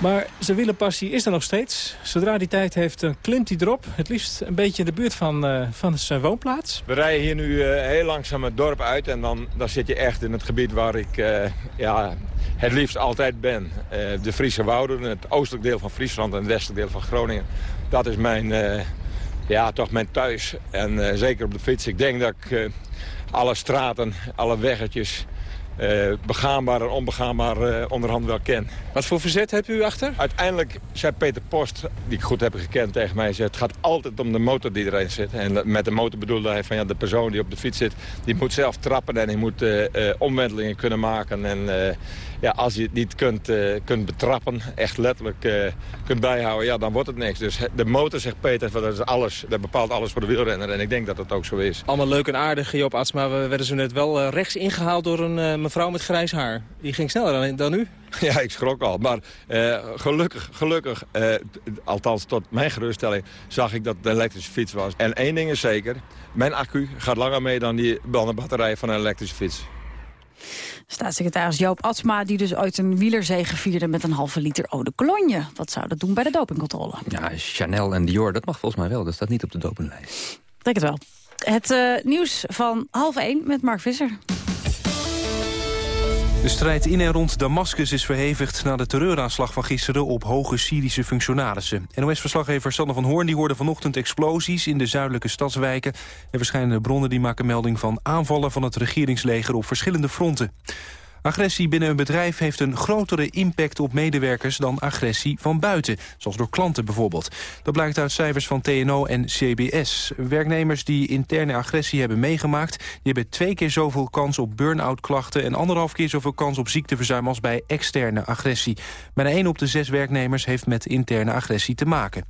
Maar zijn wielerpassie is er nog steeds. Zodra die tijd heeft, uh, klimt hij erop. Het liefst een beetje in de buurt van, uh, van zijn woonplaats. We rijden hier nu uh, heel langzaam het dorp uit. En dan, dan zit je echt in het gebied waar ik ja, het liefst altijd ben. de Friese Wouden, het oostelijk deel van Friesland en het westelijk deel van Groningen. Dat is mijn, ja, toch mijn thuis. En zeker op de fiets. Ik denk dat ik alle straten, alle weggetjes eh, begaanbaar en onbegaanbaar eh, onderhand wel ken. Wat voor verzet hebt u achter? Uiteindelijk zei Peter Post, die ik goed heb gekend tegen mij... Zei, het gaat altijd om de motor die erin zit. En met de motor bedoelde hij van ja, de persoon die op de fiets zit... die moet zelf trappen en die moet eh, eh, omwentelingen kunnen maken. En eh, ja, als je het niet kunt, eh, kunt betrappen, echt letterlijk eh, kunt bijhouden... ja, dan wordt het niks. Dus de motor, zegt Peter, dat, is alles, dat bepaalt alles voor de wielrenner. En ik denk dat dat ook zo is. Allemaal leuk en aardig, Joop Arts, maar we werden zo net wel eh, rechts ingehaald door een eh, mevrouw met grijs haar. Die ging sneller dan, dan u. Ja, ik schrok al. Maar eh, gelukkig, gelukkig eh, althans tot mijn geruststelling, zag ik dat het een elektrische fiets was. En één ding is zeker, mijn accu gaat langer mee dan, die, dan de batterij van een elektrische fiets. Staatssecretaris Joop Atsma, die dus ooit een wielerzege vierde met een halve liter eau de cologne. Wat zou dat doen bij de dopingcontrole? Ja, Chanel en Dior, dat mag volgens mij wel. Dat staat niet op de dopinglijst. Denk het wel. Het eh, nieuws van half één met Mark Visser. De strijd in en rond Damascus is verhevigd na de terreuraanslag van gisteren op hoge Syrische functionarissen. NOS-verslaggever Sander van Hoorn die hoorde vanochtend explosies in de zuidelijke stadswijken. En verschillende bronnen die maken melding van aanvallen van het regeringsleger op verschillende fronten. Agressie binnen een bedrijf heeft een grotere impact op medewerkers dan agressie van buiten, zoals door klanten bijvoorbeeld. Dat blijkt uit cijfers van TNO en CBS. Werknemers die interne agressie hebben meegemaakt, die hebben twee keer zoveel kans op burn-out klachten en anderhalf keer zoveel kans op ziekteverzuim als bij externe agressie. Bijna 1 op de zes werknemers heeft met interne agressie te maken.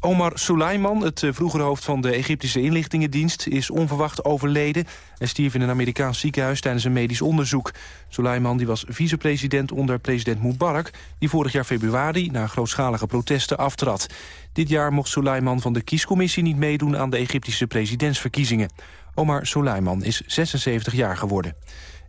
Omar Suleiman, het eh, vroegere hoofd van de Egyptische inlichtingendienst... is onverwacht overleden en stierf in een Amerikaans ziekenhuis tijdens een medisch onderzoek. Suleiman die was vicepresident onder president Mubarak... die vorig jaar februari na grootschalige protesten aftrad. Dit jaar mocht Suleiman van de kiescommissie niet meedoen... aan de Egyptische presidentsverkiezingen. Omar Suleiman is 76 jaar geworden.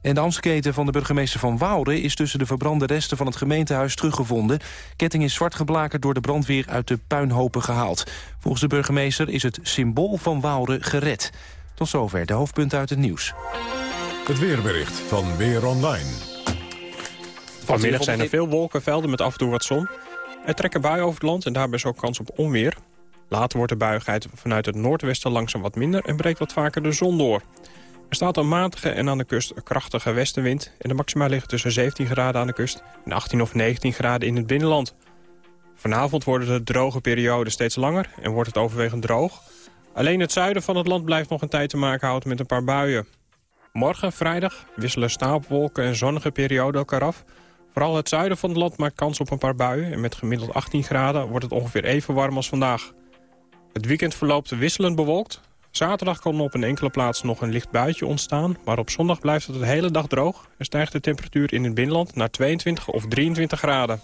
En de ambtsketen van de burgemeester van Waalre... is tussen de verbrande resten van het gemeentehuis teruggevonden. Ketting is zwart geblakerd door de brandweer uit de puinhopen gehaald. Volgens de burgemeester is het symbool van Waalre gered. Tot zover de hoofdpunten uit het nieuws. Het weerbericht van Weer Online. Vanmiddag zijn er veel wolkenvelden met af en toe wat zon. Er trekken buien over het land en daarbij is ook kans op onweer. Later wordt de buigheid vanuit het noordwesten langzaam wat minder... en breekt wat vaker de zon door. Er staat een matige en aan de kust een krachtige westenwind... en de maxima liggen tussen 17 graden aan de kust... en 18 of 19 graden in het binnenland. Vanavond worden de droge perioden steeds langer en wordt het overwegend droog. Alleen het zuiden van het land blijft nog een tijd te maken houden met een paar buien. Morgen, vrijdag, wisselen stapelwolken en zonnige perioden elkaar af. Vooral het zuiden van het land maakt kans op een paar buien... en met gemiddeld 18 graden wordt het ongeveer even warm als vandaag. Het weekend verloopt wisselend bewolkt. Zaterdag kan op een enkele plaats nog een licht buitje ontstaan... maar op zondag blijft het de hele dag droog... en stijgt de temperatuur in het binnenland naar 22 of 23 graden.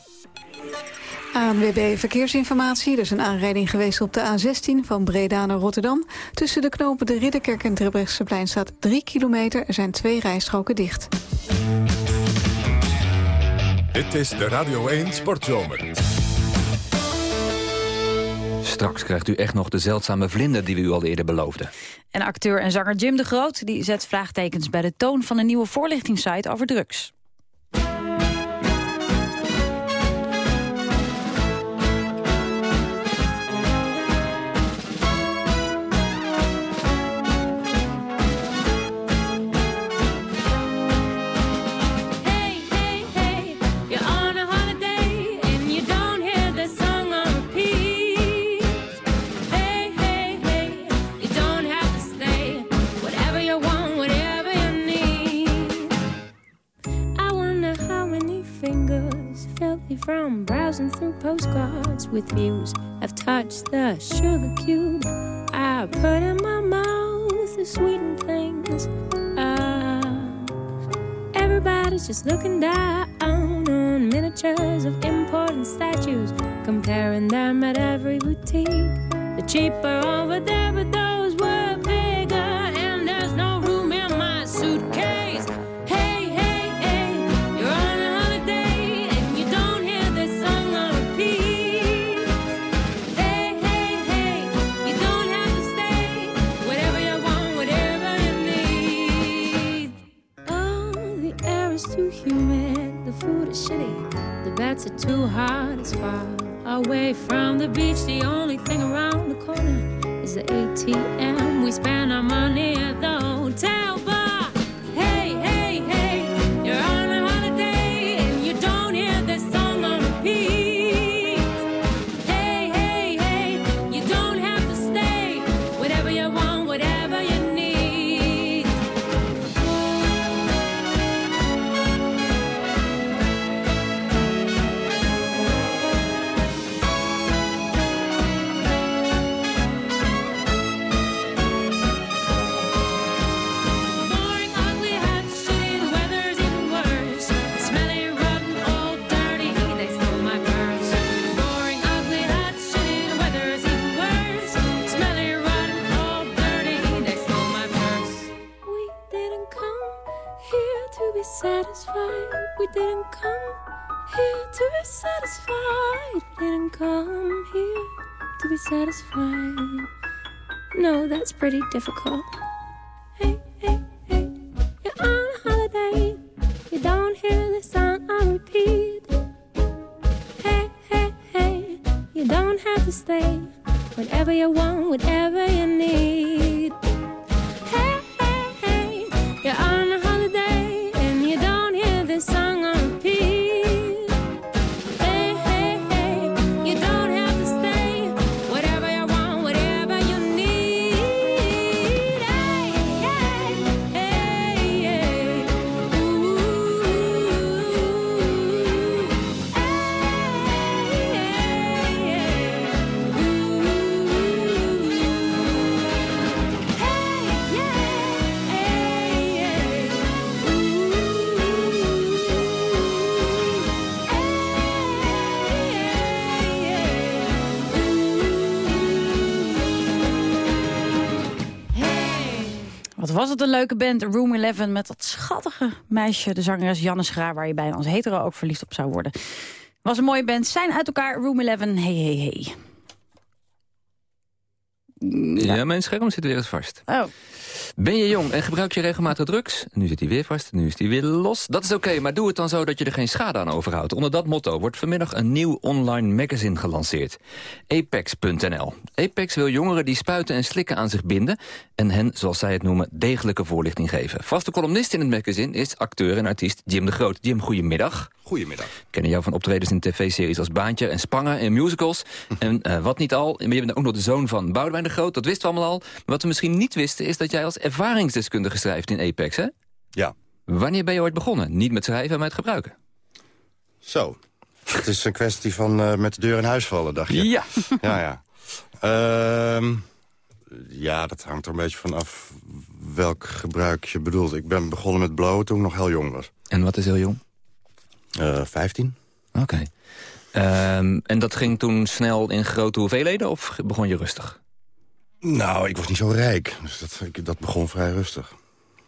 ANWB Verkeersinformatie. Er is een aanrijding geweest op de A16 van Breda naar Rotterdam. Tussen de knopen de Ridderkerk en Terbrechtseplein staat 3 kilometer. Er zijn twee rijstroken dicht. Dit is de Radio 1 Sportzomer. Straks krijgt u echt nog de zeldzame vlinder die we u al eerder beloofden. En acteur en zanger Jim de Groot die zet vraagtekens bij de toon van een nieuwe voorlichtingssite over drugs. From browsing through postcards with views I've touched the sugar cube. I put in my mouth the sweetened things. Ah. Everybody's just looking down on miniatures of important statues, comparing them at every boutique. The cheaper over there, but the food is shitty, the beds are too hot, it's far away from the beach. The only thing around the corner is the ATM. We spend our money at the hotel pretty difficult. Leuke band, Room 11... met dat schattige meisje, de zangeres Janne Schraar... waar je bijna als hetero ook verliefd op zou worden. Was een mooie band, zijn uit elkaar, Room 11, hey, hey, hey. Ja, mijn scherm zit weer eens vast. Oh. Ben je jong en gebruik je regelmatig drugs? Nu zit hij weer vast, nu is hij weer los. Dat is oké, maar doe het dan zo dat je er geen schade aan overhoudt. Onder dat motto wordt vanmiddag een nieuw online magazine gelanceerd. Apex.nl. Apex wil jongeren die spuiten en slikken aan zich binden... en hen, zoals zij het noemen, degelijke voorlichting geven. Vaste columnist in het magazine is acteur en artiest Jim de Groot. Jim, goedemiddag. Goedemiddag. We kennen jou van optredens in tv-series als Baantje en Spangen en musicals. en eh, wat niet al, maar je bent ook nog de zoon van Boudewijn de Groot. Dat wisten we allemaal al. Maar wat we misschien niet wisten is dat jij als ervaringsdeskundige schrijft in Apex, hè? Ja. Wanneer ben je ooit begonnen? Niet met schrijven, maar met gebruiken. Zo. Het is een kwestie van eh, met de deur in huis vallen, dacht je? Ja. Ja, ja. Ehm, ja, dat hangt er een beetje van af welk gebruik je bedoelt. Ik ben begonnen met blowen toen ik nog heel jong was. En wat is heel jong? Eh 15. Oké. Ehm, en dat ging toen snel in grote hoeveelheden of begon je rustig? Nou, ik was niet zo rijk. Dus dat, ik- dat begon vrij rustig.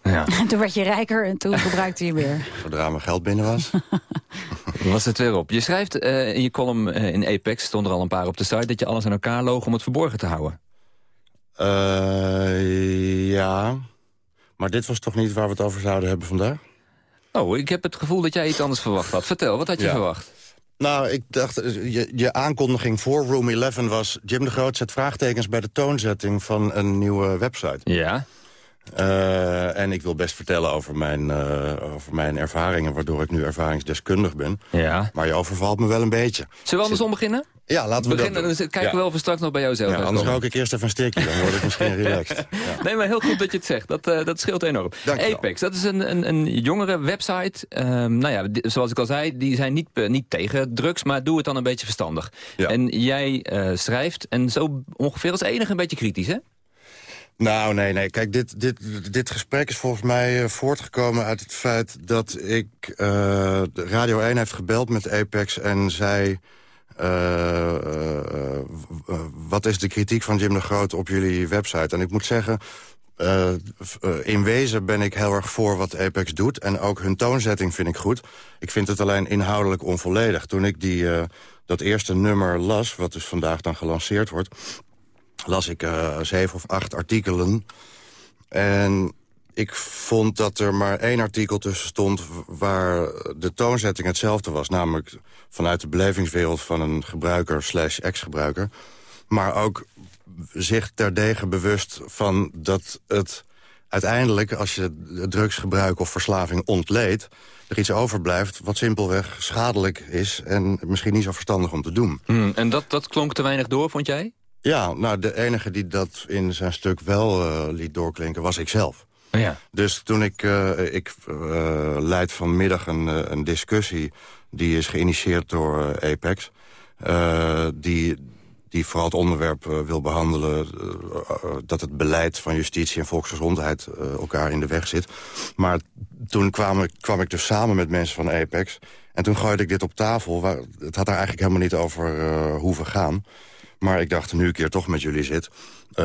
Ja. En toen werd je rijker en toen gebruikte je weer. Zodra mijn geld binnen was. Was het weer op. Je schrijft eh, in je column eh, in Apex, stond er al een paar op de site... dat je alles aan elkaar loog om het verborgen te houden. Eh, ja. Maar dit was toch niet waar we het over zouden hebben vandaag? Oh, ik heb het gevoel dat jij iets anders verwacht had. Vertel, wat had je Ja. verwacht? Nou, ik dacht, eh, je, je aankondiging voor Room 11 was... Jim de Groot zet vraagtekens bij de toonzetting van een nieuwe website. Ja. Eh, en ik wil best vertellen over mijn, eh, over mijn ervaringen... waardoor ik nu ervaringsdeskundig ben. Ja. Maar je overvalt me wel een beetje. Zullen we andersom beginnen? Ja, laten we Beginnen, dat doen. dan kijken we Ja. wel of we straks nog bij jou zelf Ja, anders rook ik eerst even een stikje, dan word ik misschien relaxed. Nee, maar heel goed dat je het zegt. Dat, eh, dat scheelt enorm. Dankjewel. Apex, dat is een, een, een jongere website. Ehm, nou ja, zoals ik al zei, die zijn niet, eh, niet tegen drugs... maar doe het dan een beetje verstandig. En jij eh, schrijft, en zo ongeveer als enige een beetje kritisch, hè? Nou, nee, nee. Kijk, dit, dit, dit gesprek is volgens mij voortgekomen uit het feit dat ik... eh, de Radio 1 heeft gebeld met Apex en zei... eh, eh, eh, wat is de kritiek van Jim de Groot op jullie website? En ik moet zeggen, in wezen ben ik heel erg voor wat Apex doet. En ook hun toonzetting vind ik goed. Ik vind het alleen inhoudelijk onvolledig. Toen ik die, dat eerste nummer las, wat dus vandaag dan gelanceerd wordt las ik zeven of acht artikelen. En ik vond dat er maar één artikel tussen stond... waar de toonzetting hetzelfde was. Namelijk vanuit de belevingswereld van een gebruiker slash ex-gebruiker. Maar ook zich terdege bewust van dat het uiteindelijk... als je drugsgebruik of verslaving ontleedt... er iets overblijft wat simpelweg schadelijk is... en misschien niet zo verstandig om te doen. Hmm, en dat, dat klonk te weinig door, vond jij? Ja, nou, de enige die dat in zijn stuk wel eh, liet doorklinken was ik zelf. Ja. Dus toen ik, eh, ik eh, leid vanmiddag een, eh, een discussie... die is geïnitieerd door Apex... die, die vooral het onderwerp wil behandelen... eh, eh, dat het beleid van justitie en volksgezondheid elkaar in de weg zit. Maar toen kwam ik, kwam ik dus samen met mensen van Apex... en toen gooide ik dit op tafel. Waar, het had er eigenlijk helemaal niet over hoeven gaan... Maar ik dacht, nu ik hier toch met jullie zit...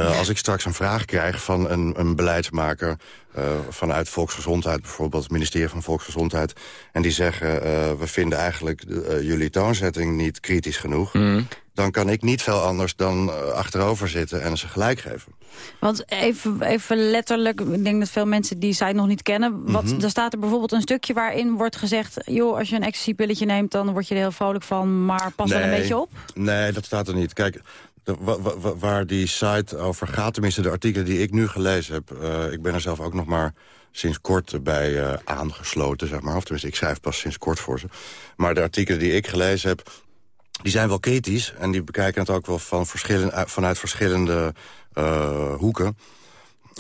eh, als ik straks een vraag krijg van een, een beleidsmaker... eh, vanuit Volksgezondheid bijvoorbeeld, het ministerie van Volksgezondheid... en die zeggen, eh, we vinden eigenlijk eh, jullie toonzetting niet kritisch genoeg... dan kan ik niet veel anders dan achterover zitten en ze gelijk geven. Want even, even letterlijk, ik denk dat veel mensen die site nog niet kennen. Wat, Mhm. Er staat er bijvoorbeeld een stukje waarin wordt gezegd... joh, als je een ecstasy-pilletje neemt, dan word je er heel vrolijk van... maar pas wel een Nee. beetje op. Nee, dat staat er niet. Kijk, waar die site over gaat, tenminste de artikelen die ik nu gelezen heb... eh, ik ben er zelf ook nog maar sinds kort bij eh, aangesloten, zeg maar. Of tenminste, ik schrijf pas sinds kort voor ze. Maar de artikelen die ik gelezen heb, die zijn wel kritisch... en die bekijken het ook wel van verschillen, uit- vanuit verschillende eh, hoeken.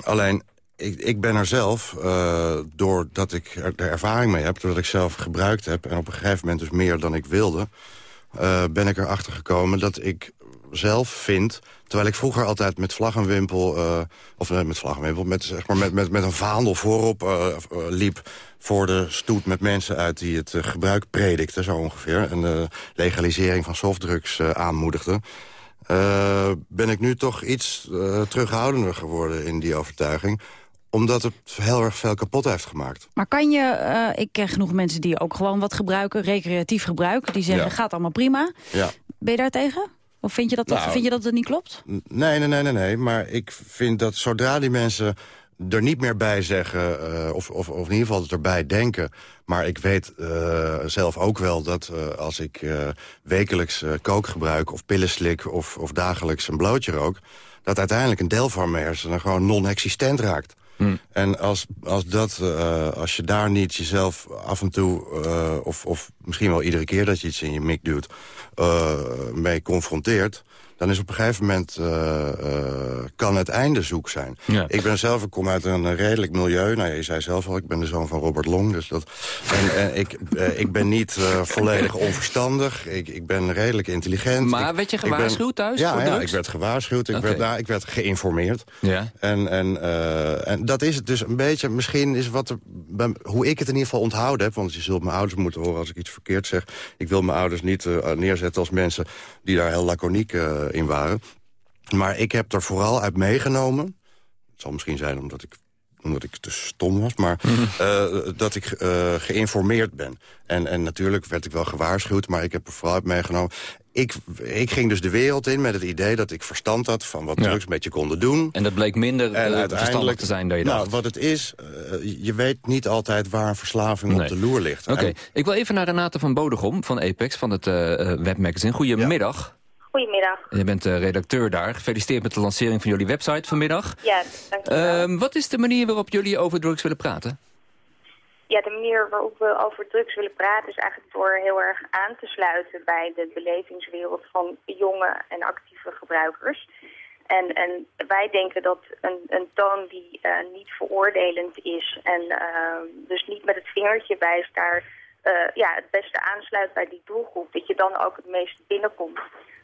Alleen, ik, ik ben er zelf, eh, doordat ik er ervaring mee heb... doordat ik zelf gebruikt heb en op een gegeven moment dus meer dan ik wilde... eh, ben ik erachter gekomen dat ik zelf vind... terwijl ik vroeger altijd met vlag en wimpel... eh, of eh, met vlag en wimpel, met, zeg maar, met, met, met een vaandel voorop eh, liep... voor de stoet met mensen uit die het gebruik predikten, zo ongeveer... en de legalisering van softdrugs aanmoedigde... eh, ben ik nu toch iets terughoudender geworden in die overtuiging omdat het heel erg veel kapot heeft gemaakt. Maar kan je, ik ken genoeg mensen die ook gewoon wat gebruiken... recreatief gebruik, die zeggen Ja. gaat allemaal prima. Ja. Ben je daar tegen? Of vind je dat, dat, Nou, vind je dat het niet klopt? Nee, nee, nee, nee, nee. Maar ik vind dat zodra die mensen er niet meer bij zeggen... eh, of, of, of in ieder geval het erbij denken... maar ik weet eh, zelf ook wel dat eh, als ik wekelijks kook gebruik... of pillen slik of, of dagelijks een blootje rook... dat uiteindelijk een deel van mijn hersenen gewoon non-existent raakt. En als, als, dat, eh, als je daar niet jezelf af en toe, eh, of, of misschien wel iedere keer dat je iets in je mik duwt, eh, mee confronteert, dan is op een gegeven moment eh, eh, kan het einde zoek zijn. Ja. Ik ben zelf, ik kom uit een redelijk milieu. Nou, je zei zelf al, ik ben de zoon van Robert Long. Dus dat, en, en ik, eh, ik ben niet eh, volledig onverstandig. Ik, ik ben redelijk intelligent. Maar Ik- werd je ben- gewaarschuwd thuis Ja, voor ja drugs? ik werd gewaarschuwd. Ik, werd, nou, ik werd geïnformeerd. Ja. En, en, eh, en dat is het dus een beetje, misschien is wat er, hoe ik het in ieder geval onthouden heb... want je zult mijn ouders moeten horen als ik iets verkeerd zeg. Ik wil mijn ouders niet eh, neerzetten als mensen die daar heel laconiek eh, in waren. Maar ik heb er vooral uit meegenomen... het zal misschien zijn omdat ik omdat ik te stom was, maar eh, dat ik eh, geïnformeerd ben. En, en natuurlijk werd ik wel gewaarschuwd, maar ik heb er vooral uit meegenomen. Ik, ik ging dus de wereld in met het idee dat ik verstand had... van wat Ja. drugs met je konden doen. En dat bleek minder eh, verstandig te zijn dan je nou, dacht. wat het is, eh, je weet niet altijd waar een verslaving Nee. op de loer ligt. Oké, En- ik wil even naar Renate van Bodegom van Apex, van het eh, eh, webmagazine. Goedemiddag. Goedemiddag. Je bent eh, redacteur daar. Gefeliciteerd met de lancering van jullie website vanmiddag. Ja, dankjewel. Ehm, wat is de manier waarop jullie over drugs willen praten? ja, de manier waarop we over drugs willen praten is eigenlijk door heel erg aan te sluiten bij de belevingswereld van jonge en actieve gebruikers. En, en wij denken dat een, een toon die eh, niet veroordelend is en eh, dus niet met het vingertje wijst daar eh, ja, het beste aansluit bij die doelgroep, dat je dan ook het meest binnenkomt.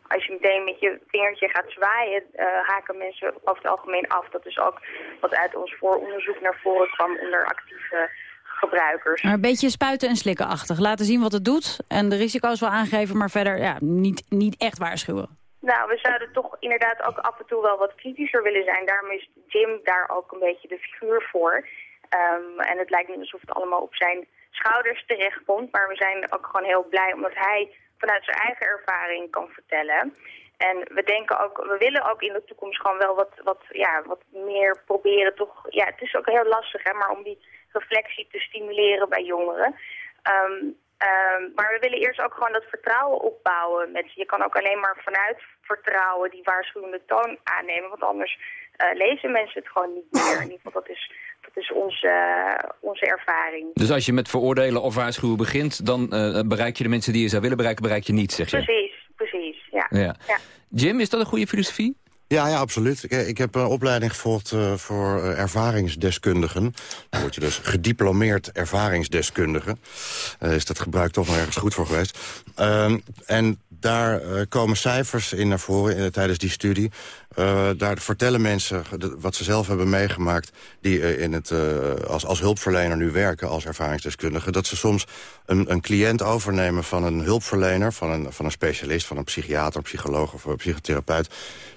Als je meteen met je vingertje gaat zwaaien, eh, haken mensen over het algemeen af. Dat is ook wat uit ons vooronderzoek naar voren kwam onder actieve gebruikers. Maar een beetje spuiten en slikkenachtig. Laten zien wat het doet en de risico's wel aangeven... maar verder ja, niet, niet echt waarschuwen. Nou, we zouden toch inderdaad ook af en toe wel wat kritischer willen zijn. Daarom is Jim daar ook een beetje de figuur voor. Ehm, en het lijkt niet alsof het allemaal op zijn schouders terechtkomt. Maar we zijn ook gewoon heel blij omdat hij vanuit zijn eigen ervaring kan vertellen. En we denken ook, we willen ook in de toekomst gewoon wel wat, wat, ja, wat meer proberen. Toch, ja, het is ook heel lastig, hè, maar om die reflectie te stimuleren bij jongeren. Ehm, ehm, maar we willen eerst ook gewoon dat vertrouwen opbouwen. Met, je kan ook alleen maar vanuit vertrouwen die waarschuwende toon aannemen. Want anders eh, lezen mensen het gewoon niet meer. In ieder geval, dat is, is onze, onze ervaring. Dus als je met veroordelen of waarschuwen begint... dan eh, bereik je de mensen die je zou willen bereiken, bereik je niet, zeg je. Precies, precies, ja. Ja. ja. Jim, is dat een goede filosofie? Ja, ja, absoluut. Ik, heb een opleiding gevolgd eh, voor eh, ervaringsdeskundigen. Dan word je dus gediplomeerd ervaringsdeskundige. Eh, is dat gebruik toch nog ergens goed voor geweest. Ehm, en daar eh, komen cijfers in naar voren eh, tijdens die studie. Eh, daar vertellen mensen wat ze zelf hebben meegemaakt... die eh, in het, eh, als, als hulpverlener nu werken, als ervaringsdeskundige... dat ze soms een, een cliënt overnemen van een hulpverlener... Van een, van een specialist, van een psychiater, psycholoog of psychotherapeut...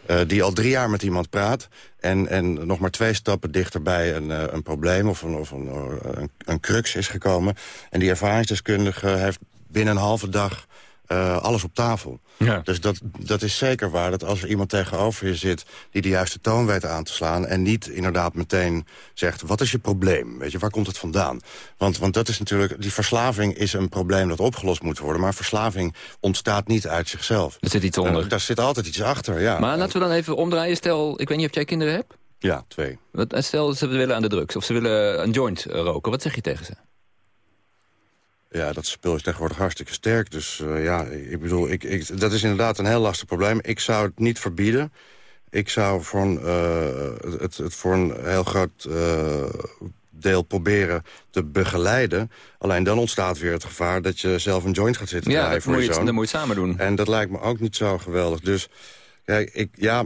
eh, die al drie jaar met iemand praat... en, en nog maar twee stappen dichterbij een, eh, een probleem of, een, of een, eh, een, een crux is gekomen. En die ervaringsdeskundige heeft binnen een halve dag eh, alles op tafel. Ja. Dus dat, dat is zeker waar, dat als er iemand tegenover je zit... die de juiste toon weet aan te slaan... en niet inderdaad meteen zegt, wat is je probleem? Weet je, waar komt het vandaan? Want, want dat is natuurlijk, die verslaving is een probleem dat opgelost moet worden... maar verslaving ontstaat niet uit zichzelf. Er zit iets onder. Eh, daar zit altijd iets achter, ja. Maar laten we dan even omdraaien. Stel, ik weet niet of jij kinderen hebt. Ja, twee. Wat- eh, Stel, ze willen aan de drugs of ze willen een joint roken. Wat zeg je tegen ze? Ja, dat spul is tegenwoordig hartstikke sterk. Dus eh, ja, ik bedoel, ik, ik, dat is inderdaad een heel lastig probleem. Ik zou het niet verbieden. Ik zou voor een, eh, het, het voor een heel groot eh, deel proberen te begeleiden. Alleen dan ontstaat weer het gevaar dat je zelf een joint gaat zitten Ja, dat voor moet je dat moet je samen doen. En dat lijkt me ook niet zo geweldig. Dus kijk, ik, ja...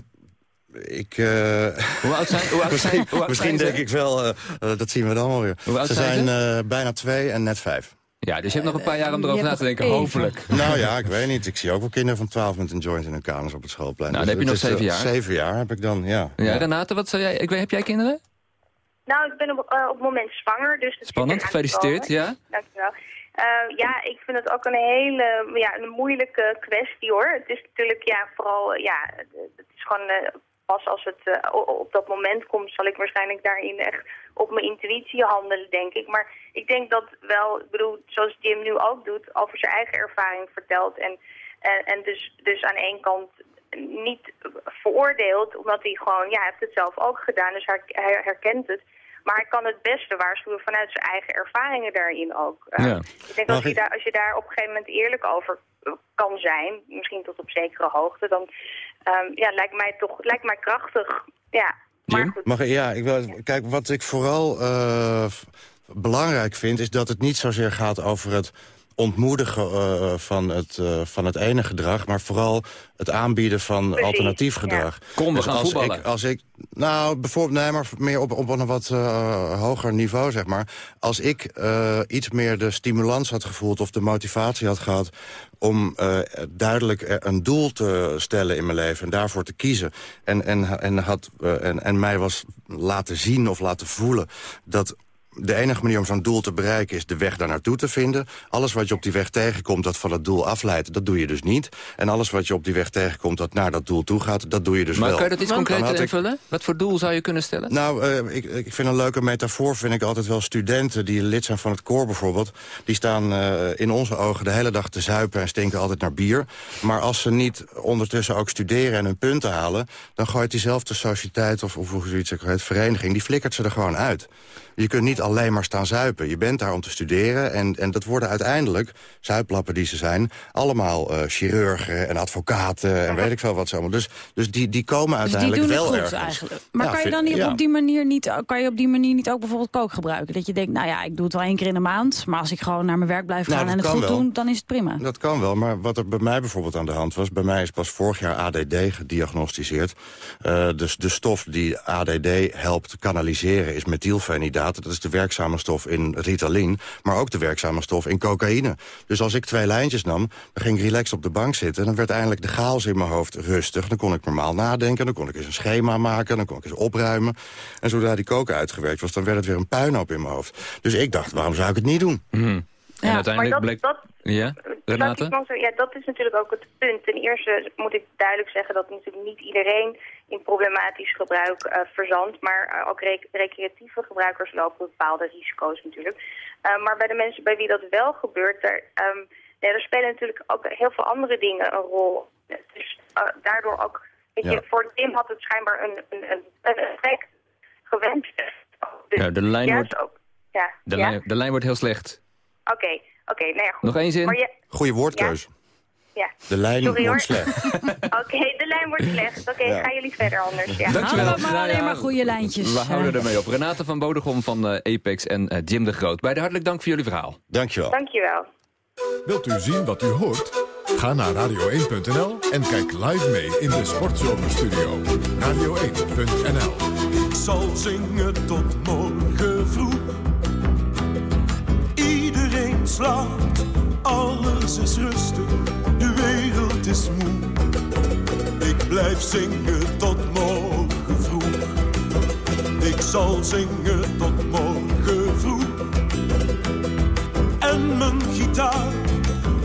Ik, Hoe oud zijn, hoe oud misschien zijn, hoe oud misschien zijn denk ik wel, dat zien we dan wel weer. Hoe oud ze zijn zijn bijna twee en net vijf. Ja, dus je hebt nog een paar jaar om erover na te denken, hopelijk. Nou ja, ik weet niet. Ik zie ook wel kinderen van 12 met een joint in hun kamers op het schoolplein. Nou, Dus dan heb je nog zeven eh, jaar. Zeven jaar heb ik dan, ja. Ja, Renate, wat zou jij... Ik weet, heb jij kinderen? Nou, ik ben op, eh, op het moment zwanger, dus... Spannend, gefeliciteerd, ja. Dankjewel. Eh, ja, ik vind het ook een hele ja, een moeilijke kwestie hoor. Het is natuurlijk ja, vooral, ja, het is gewoon pas als het op dat moment komt, zal ik waarschijnlijk daarin echt op mijn intuïtie handelen, denk ik. Maar ik denk dat wel, ik bedoel, zoals Jim nu ook doet, over zijn eigen ervaring vertelt. En, en, en dus, dus aan één kant niet veroordeeld, omdat hij gewoon, ja, hij heeft het zelf ook gedaan, dus hij, hij herkent het. Maar hij kan het beste waarschuwen vanuit zijn eigen ervaringen daarin ook. Eh, Ja. Ik denk Mag als je, daar, als je daar op een gegeven moment eerlijk over kan zijn, misschien tot op zekere hoogte, dan ehm, ja, lijkt mij toch lijkt mij krachtig. Ja, maar goed. Mag ik, ja, ik wil, kijk, wat ik vooral eh, belangrijk vind... is dat het niet zozeer gaat over het ontmoedigen eh, van, het, eh, van het ene gedrag... maar vooral het aanbieden van Precies, alternatief gedrag. Kom, we gaan als voetballen. Ik, als ik, nou, bijvoorbeeld, nee, maar meer op, op een wat eh, hoger niveau, zeg maar. Als ik eh, iets meer de stimulans had gevoeld of de motivatie had gehad... om eh, duidelijk een doel te stellen in mijn leven en daarvoor te kiezen... en, en, en, had, en, en mij was laten zien of laten voelen dat de enige manier om zo'n doel te bereiken is de weg daar naartoe te vinden. Alles wat je op die weg tegenkomt dat van het doel afleidt, dat doe je dus niet. En alles wat je op die weg tegenkomt dat naar dat doel toe gaat, dat doe je dus Maar wel. kan je dat iets concreter ik- invullen? Wat voor doel zou je kunnen stellen? nou, eh, ik, ik vind een leuke metafoor, vind ik altijd wel studenten... die lid zijn van het koor bijvoorbeeld... die staan eh, in onze ogen de hele dag te zuipen en stinken altijd naar bier. Maar als ze niet ondertussen ook studeren en hun punten halen... dan gooit diezelfde sociëteit of, of hoe zoiets heet, vereniging... die flikkert ze er gewoon uit. Je kunt niet alleen maar staan zuipen. Je bent daar om te studeren en, en dat worden uiteindelijk... zuiplappen die ze zijn, allemaal eh, chirurgen en advocaten... en weet ik veel wat ze allemaal. Dus, dus die, die komen Dus die uiteindelijk doen wel eigenlijk. Maar Ja, kan je dan niet ja. op die manier niet, kan je op die manier niet ook bijvoorbeeld kook gebruiken? Dat je denkt, nou ja, ik doe het wel één keer in de maand, maar als ik gewoon naar mijn werk blijf Nou, gaan en het goed wel. doen, dan is het prima. Dat kan wel, maar wat er bij mij bijvoorbeeld aan de hand was... bij mij is pas vorig jaar ADD gediagnosticeerd. Eh, dus de stof die ADD helpt kanaliseren is methylfenidaat. Dat is de werkzame stof in Ritalin, maar ook de werkzame stof in cocaïne. Dus als ik twee lijntjes nam, dan ging ik relaxed op de bank zitten... en dan werd eindelijk de chaos in mijn hoofd rustig. Dan kon ik normaal nadenken, dan kon ik eens een schema maken... dan kon ik eens opruimen. En zodra die kook uitgewerkt was, dan werd het weer een puinhoop in mijn hoofd. Dus ik dacht, waarom zou ik het niet doen? En uiteindelijk maar dat, bleek... dat, Ja, Renate? ja, dat is natuurlijk ook het punt. Ten eerste moet ik duidelijk zeggen dat natuurlijk niet iedereen in problematisch gebruik eh, verzandt. Maar eh, ook rec- recreatieve gebruikers lopen bepaalde risico's natuurlijk. Eh, maar bij de mensen bij wie dat wel gebeurt, daar, ehm, er spelen natuurlijk ook heel veel andere dingen een rol. Dus daardoor ook, weet je, voor Tim had het schijnbaar een, een, een, een effect gewenst. Dus Ja, de lijn wordt- ook, ja, De, ja? lijn, de lijn wordt heel slecht. Oké, oké, nou ja, goed. Nog één zin? Je, Goeie woordkeus. Ja. De lijn Sorry, hoor. wordt slecht. Oké, de lijn wordt slecht. Oké, Ja. gaan jullie verder anders. Ja. Dankjewel. Allemaal Nou alleen maar goede lijntjes. We houden ermee op. Renate van Bodegom van eh, Apex en eh, Jim de Groot. Beide hartelijk dank voor jullie verhaal. Dankjewel. Dankjewel. Wilt u zien wat u hoort? Ga naar radio1.nl en kijk live mee in de Sportzomerstudio. Radio1.nl Ik zal zingen tot morgen vroeg. Iedereen slaapt, alles is rustig, blijf zingen tot morgen vroeg. Ik zal zingen tot morgen vroeg. En mijn gitaar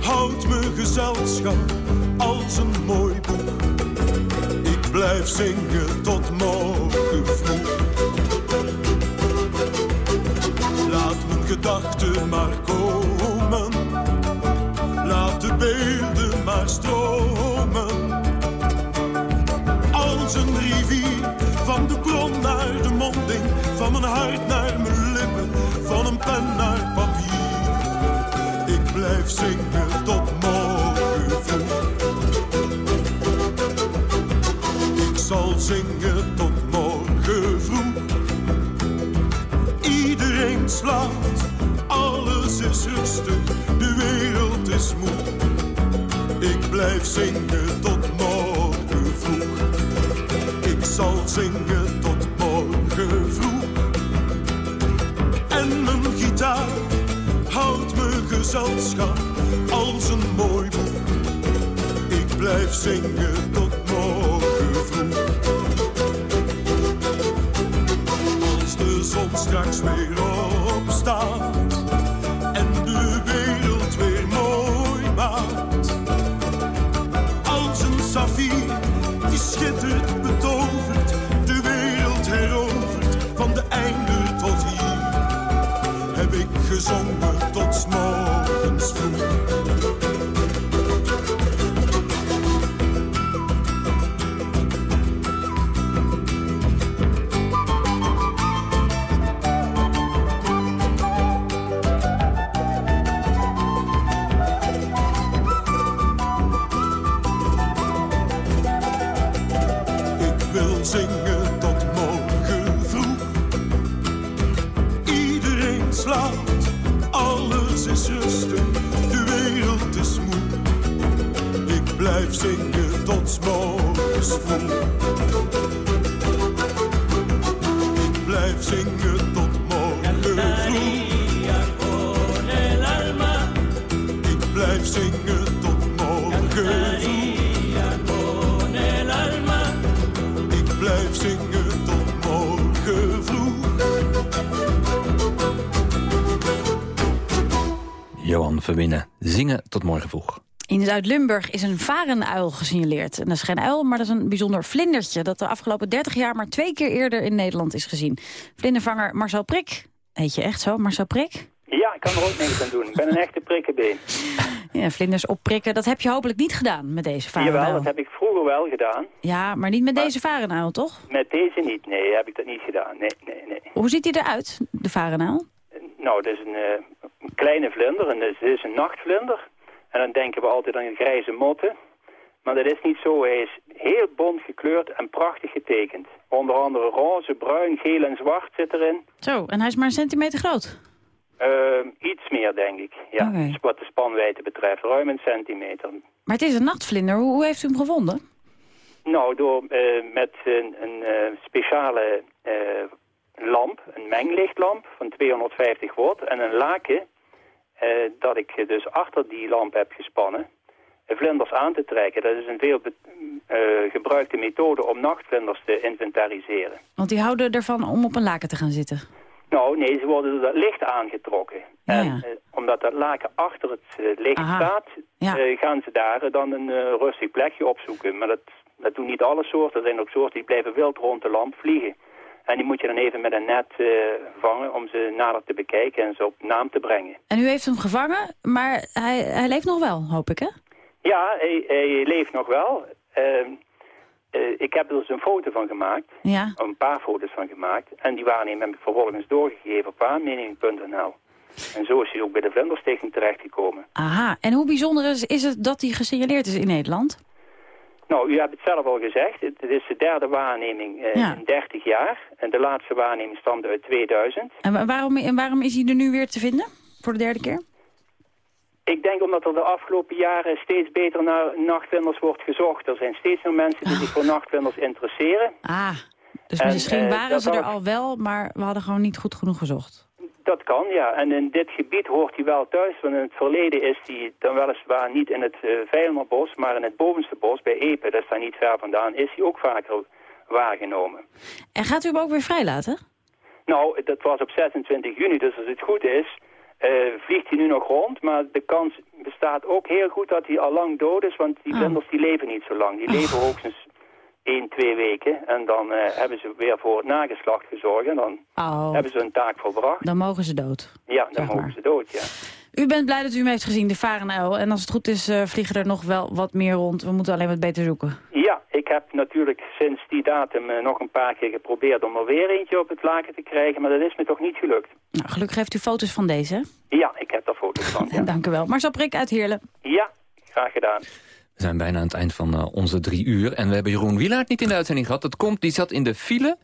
houdt me gezelschap als een mooi boek. Ik blijf zingen tot morgen vroeg. Laat mijn gedachten maar komen. Laat de beelden maar stromen. Een rivier, van de bron naar de monding. Van mijn hart naar mijn lippen, van een pen naar papier. Ik blijf zingen tot morgen vroeg. Ik zal zingen tot morgen vroeg. Iedereen slaapt, alles is rustig, de wereld is moe. Ik blijf zingen tot zal zingen tot morgen vroeg. En mijn gitaar houdt me gezelschap als een mooi boek. Ik blijf zingen tot morgen vroeg. Als de zon straks weer opstaat Zuid-Limburg is een varenuil gesignaleerd. En dat is geen uil, maar dat is een bijzonder vlindertje... dat de afgelopen 30 jaar maar twee keer eerder in Nederland is gezien. Vlindervanger Marcel Prik. Heet je echt zo, Marcel Prik? Ja, ik kan er ook niks aan doen. Ik ben een echte prikkenbeen. Ja, vlinders opprikken, dat heb je hopelijk niet gedaan met deze varenuil. Jawel, dat heb ik vroeger wel gedaan. Ja, maar niet met deze varenuil, toch? Met deze niet. Nee, heb ik dat niet gedaan. Nee, nee, nee. Hoe ziet hij eruit, de varenuil? Nou, dat is een, eh, een kleine vlinder en dat is een nachtvlinder. En dan denken we altijd aan grijze motten. Maar dat is niet zo. Hij is heel bont gekleurd en prachtig getekend. Onder andere roze, bruin, geel en zwart zit erin. Zo, en hij is maar een centimeter groot. Eh, iets meer, denk ik. Ja, dus wat de spanwijdte betreft. Ruim een centimeter. Maar het is een nachtvlinder. Hoe, heeft u hem gevonden? Nou, door eh, met een, een eh, speciale eh, lamp, een menglichtlamp van 250 watt en een laken dat ik dus achter die lamp heb gespannen, eh, vlinders aan te trekken. Dat is een veel eh, gebruikte methode om nachtvlinders te inventariseren. Want die houden ervan om op een laken te gaan zitten. Nou, nee, ze worden door dat licht aangetrokken. En eh, omdat dat laken achter het eh, licht Aha. staat, Ja. eh, gaan ze daar eh, dan een eh, rustig plekje opzoeken. Maar dat, dat doen niet alle soorten. Er zijn ook soorten die blijven wild rond de lamp vliegen. En die moet je dan even met een net eh, vangen om ze nader te bekijken en ze op naam te brengen. En u heeft hem gevangen, maar hij, hij leeft nog wel, hoop ik, hè? Ja, hij, hij leeft nog wel. Ehm, eh, ik heb er dus een foto van gemaakt. Ja. Een paar foto's van gemaakt. En die waarneming heb ik vervolgens doorgegeven op waarneming.nl. En zo is hij ook bij de Vlinderstichting terechtgekomen. Aha, en hoe bijzonder is, is het dat hij gesignaleerd is in Nederland? Nou, u hebt het zelf al gezegd. Het, is de derde waarneming eh, Ja. in 30 jaar. En de laatste waarneming stamde uit 2000. En wa- waarom, en waarom is hij er nu weer te vinden? Voor de derde keer? Ik denk omdat er de afgelopen jaren steeds beter naar nachtvlinders wordt gezocht. Er zijn steeds meer mensen die zich voor nachtvlinders interesseren. Ah, dus En, misschien eh, waren ze er al wel, maar we hadden gewoon niet goed genoeg gezocht. Dat kan, ja. En in dit gebied hoort hij wel thuis. Want in het verleden is hij dan weliswaar niet in het uh, Vijlmerbos, maar in het bovenste bos bij Epe, dat is daar niet ver vandaan, is hij ook vaker waargenomen. En gaat u hem ook weer vrijlaten? Nou, dat was op 26 juni, dus als het goed is, eh, vliegt hij nu nog rond. Maar de kans bestaat ook heel goed dat hij al lang dood is, want die vlinders die leven niet zo lang. Die leven hoogstens 1, 2 weken. En dan eh, hebben ze weer voor het nageslacht gezorgd en dan Oh, hebben ze hun taak volbracht. dan mogen ze dood. Ja, dan mogen ze dood, ja. U bent blij dat u hem heeft gezien, de Varenuil. En als het goed is, eh, vliegen er nog wel wat meer rond. We moeten alleen wat beter zoeken. Ja, ik heb natuurlijk sinds die datum eh, nog een paar keer geprobeerd om er weer eentje op het laken te krijgen, maar dat is me toch niet gelukt. Nou, gelukkig heeft u foto's van deze. Ja, ik heb daar foto's van. Ja, Dank u wel. Marcel Prik uit Heerlen. ja graag gedaan. We zijn bijna aan het eind van eh, onze drie uur. En we hebben Jeroen Wielaert niet in de uitzending gehad. Dat komt, die zat in de file,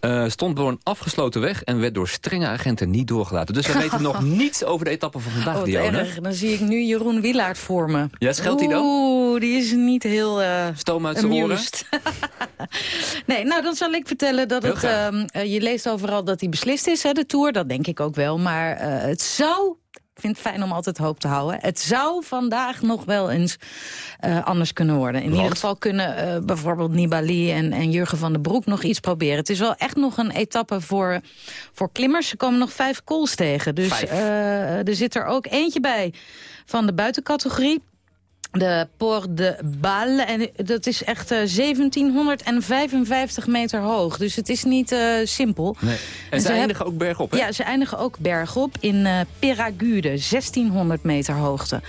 eh, stond door een afgesloten weg... en werd door strenge agenten niet doorgelaten. Dus we weten nog niets over de etappe van vandaag, Oh, Dionne. erg. Dan zie ik nu Jeroen Wilaert voor me. Ja, scheldt hij dan? Oeh, die is niet heel... eh Stoom uit zijn oren? nee, nou dan zal ik vertellen dat Heel het... ehm, eh, je leest overal dat hij beslist is, hè, de Tour. Dat denk ik ook wel. Maar het zou... Ik vind het fijn om altijd hoop te houden. Het zou vandaag nog wel eens eh, anders kunnen worden. In Want? ieder geval kunnen eh, bijvoorbeeld Nibali en, en Jurgen van den Broek nog iets proberen. Het is wel echt nog een etappe voor, voor klimmers. Er komen nog vijf calls tegen. Dus eh, er zit er ook eentje bij van de buitencategorie. De Port de Balle. En dat is echt eh, 1755 meter hoog. Dus het is niet eh, simpel. Nee. En, ze hebben- eindigen ook bergop, hè? Ja, ze eindigen ook bergop in eh Peragude. 1600 meter hoogte.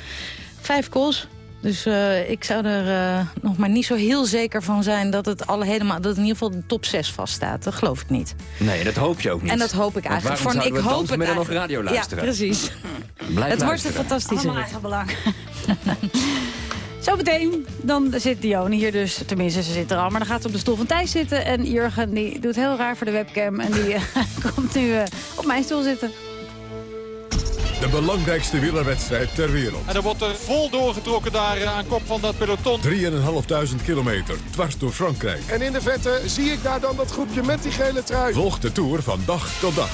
Vijf calls. Dus eh, ik zou er eh, nog maar niet zo heel zeker van zijn... dat het alle helemaal, dat in ieder geval de top 6 vaststaat. Dat geloof ik niet. Nee, dat hoop je ook niet. En dat hoop ik Want eigenlijk. waarom Voor, ik hoop dansen het met een nog eigenlijk. radioluisteraar? Ja, precies. Blijf het wordt een luisteren. fantastische Allemaal eigen belang. Zometeen, dan zit Dionne hier dus. Tenminste, ze zit er al. Maar dan gaat ze op de stoel van Thijs zitten. En Jurgen die doet heel raar voor de webcam. En die komt nu eh, op mijn stoel zitten. De belangrijkste wielerwedstrijd ter wereld. En er wordt er vol doorgetrokken daar eh, aan kop van dat peloton. 3.500 kilometer, dwars door Frankrijk. En in de vette zie ik daar dan dat groepje met die gele trui. Volg de Tour van dag tot dag.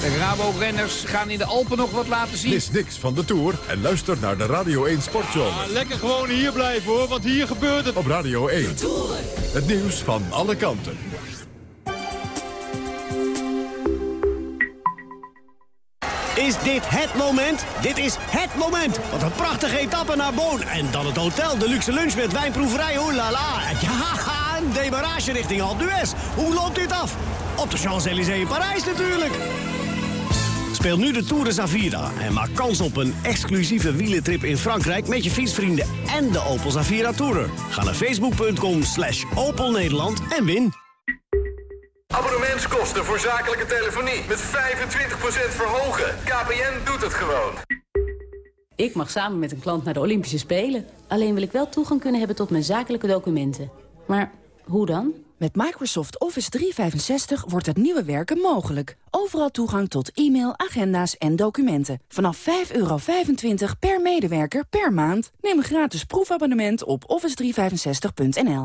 De Rabo-renners gaan in de Alpen nog wat laten zien. Mis niks van de Tour en luister naar de Radio 1 Sportzomer. Ah, lekker gewoon hier blijven hoor, want hier gebeurt het. Op Radio 1. Het nieuws van alle kanten. Is dit het moment? Dit is het moment. Wat een prachtige etappe naar Boon. En dan het hotel, de luxe lunch met wijnproeverij. Oh la la. Ja, een demarage richting Alpe. Hoe loopt dit af? Op de Champs-Élysées in Parijs natuurlijk. Speel nu de Tour de Zavira en maak kans op een exclusieve wielentrip in Frankrijk... met je fietsvrienden en de Opel Zavira Tourer. Ga naar facebook.com slash Opel Nederland en win. Abonnementskosten voor zakelijke telefonie met 25% verhogen. KPN doet het gewoon. Ik mag samen met een klant naar de Olympische Spelen. Alleen wil ik wel toegang kunnen hebben tot mijn zakelijke documenten. Maar hoe dan? Met Microsoft Office 365 wordt het nieuwe werken mogelijk. Overal toegang tot e-mail, agenda's en documenten. Vanaf 5,25 per medewerker per maand. Neem een gratis proefabonnement op office365.nl.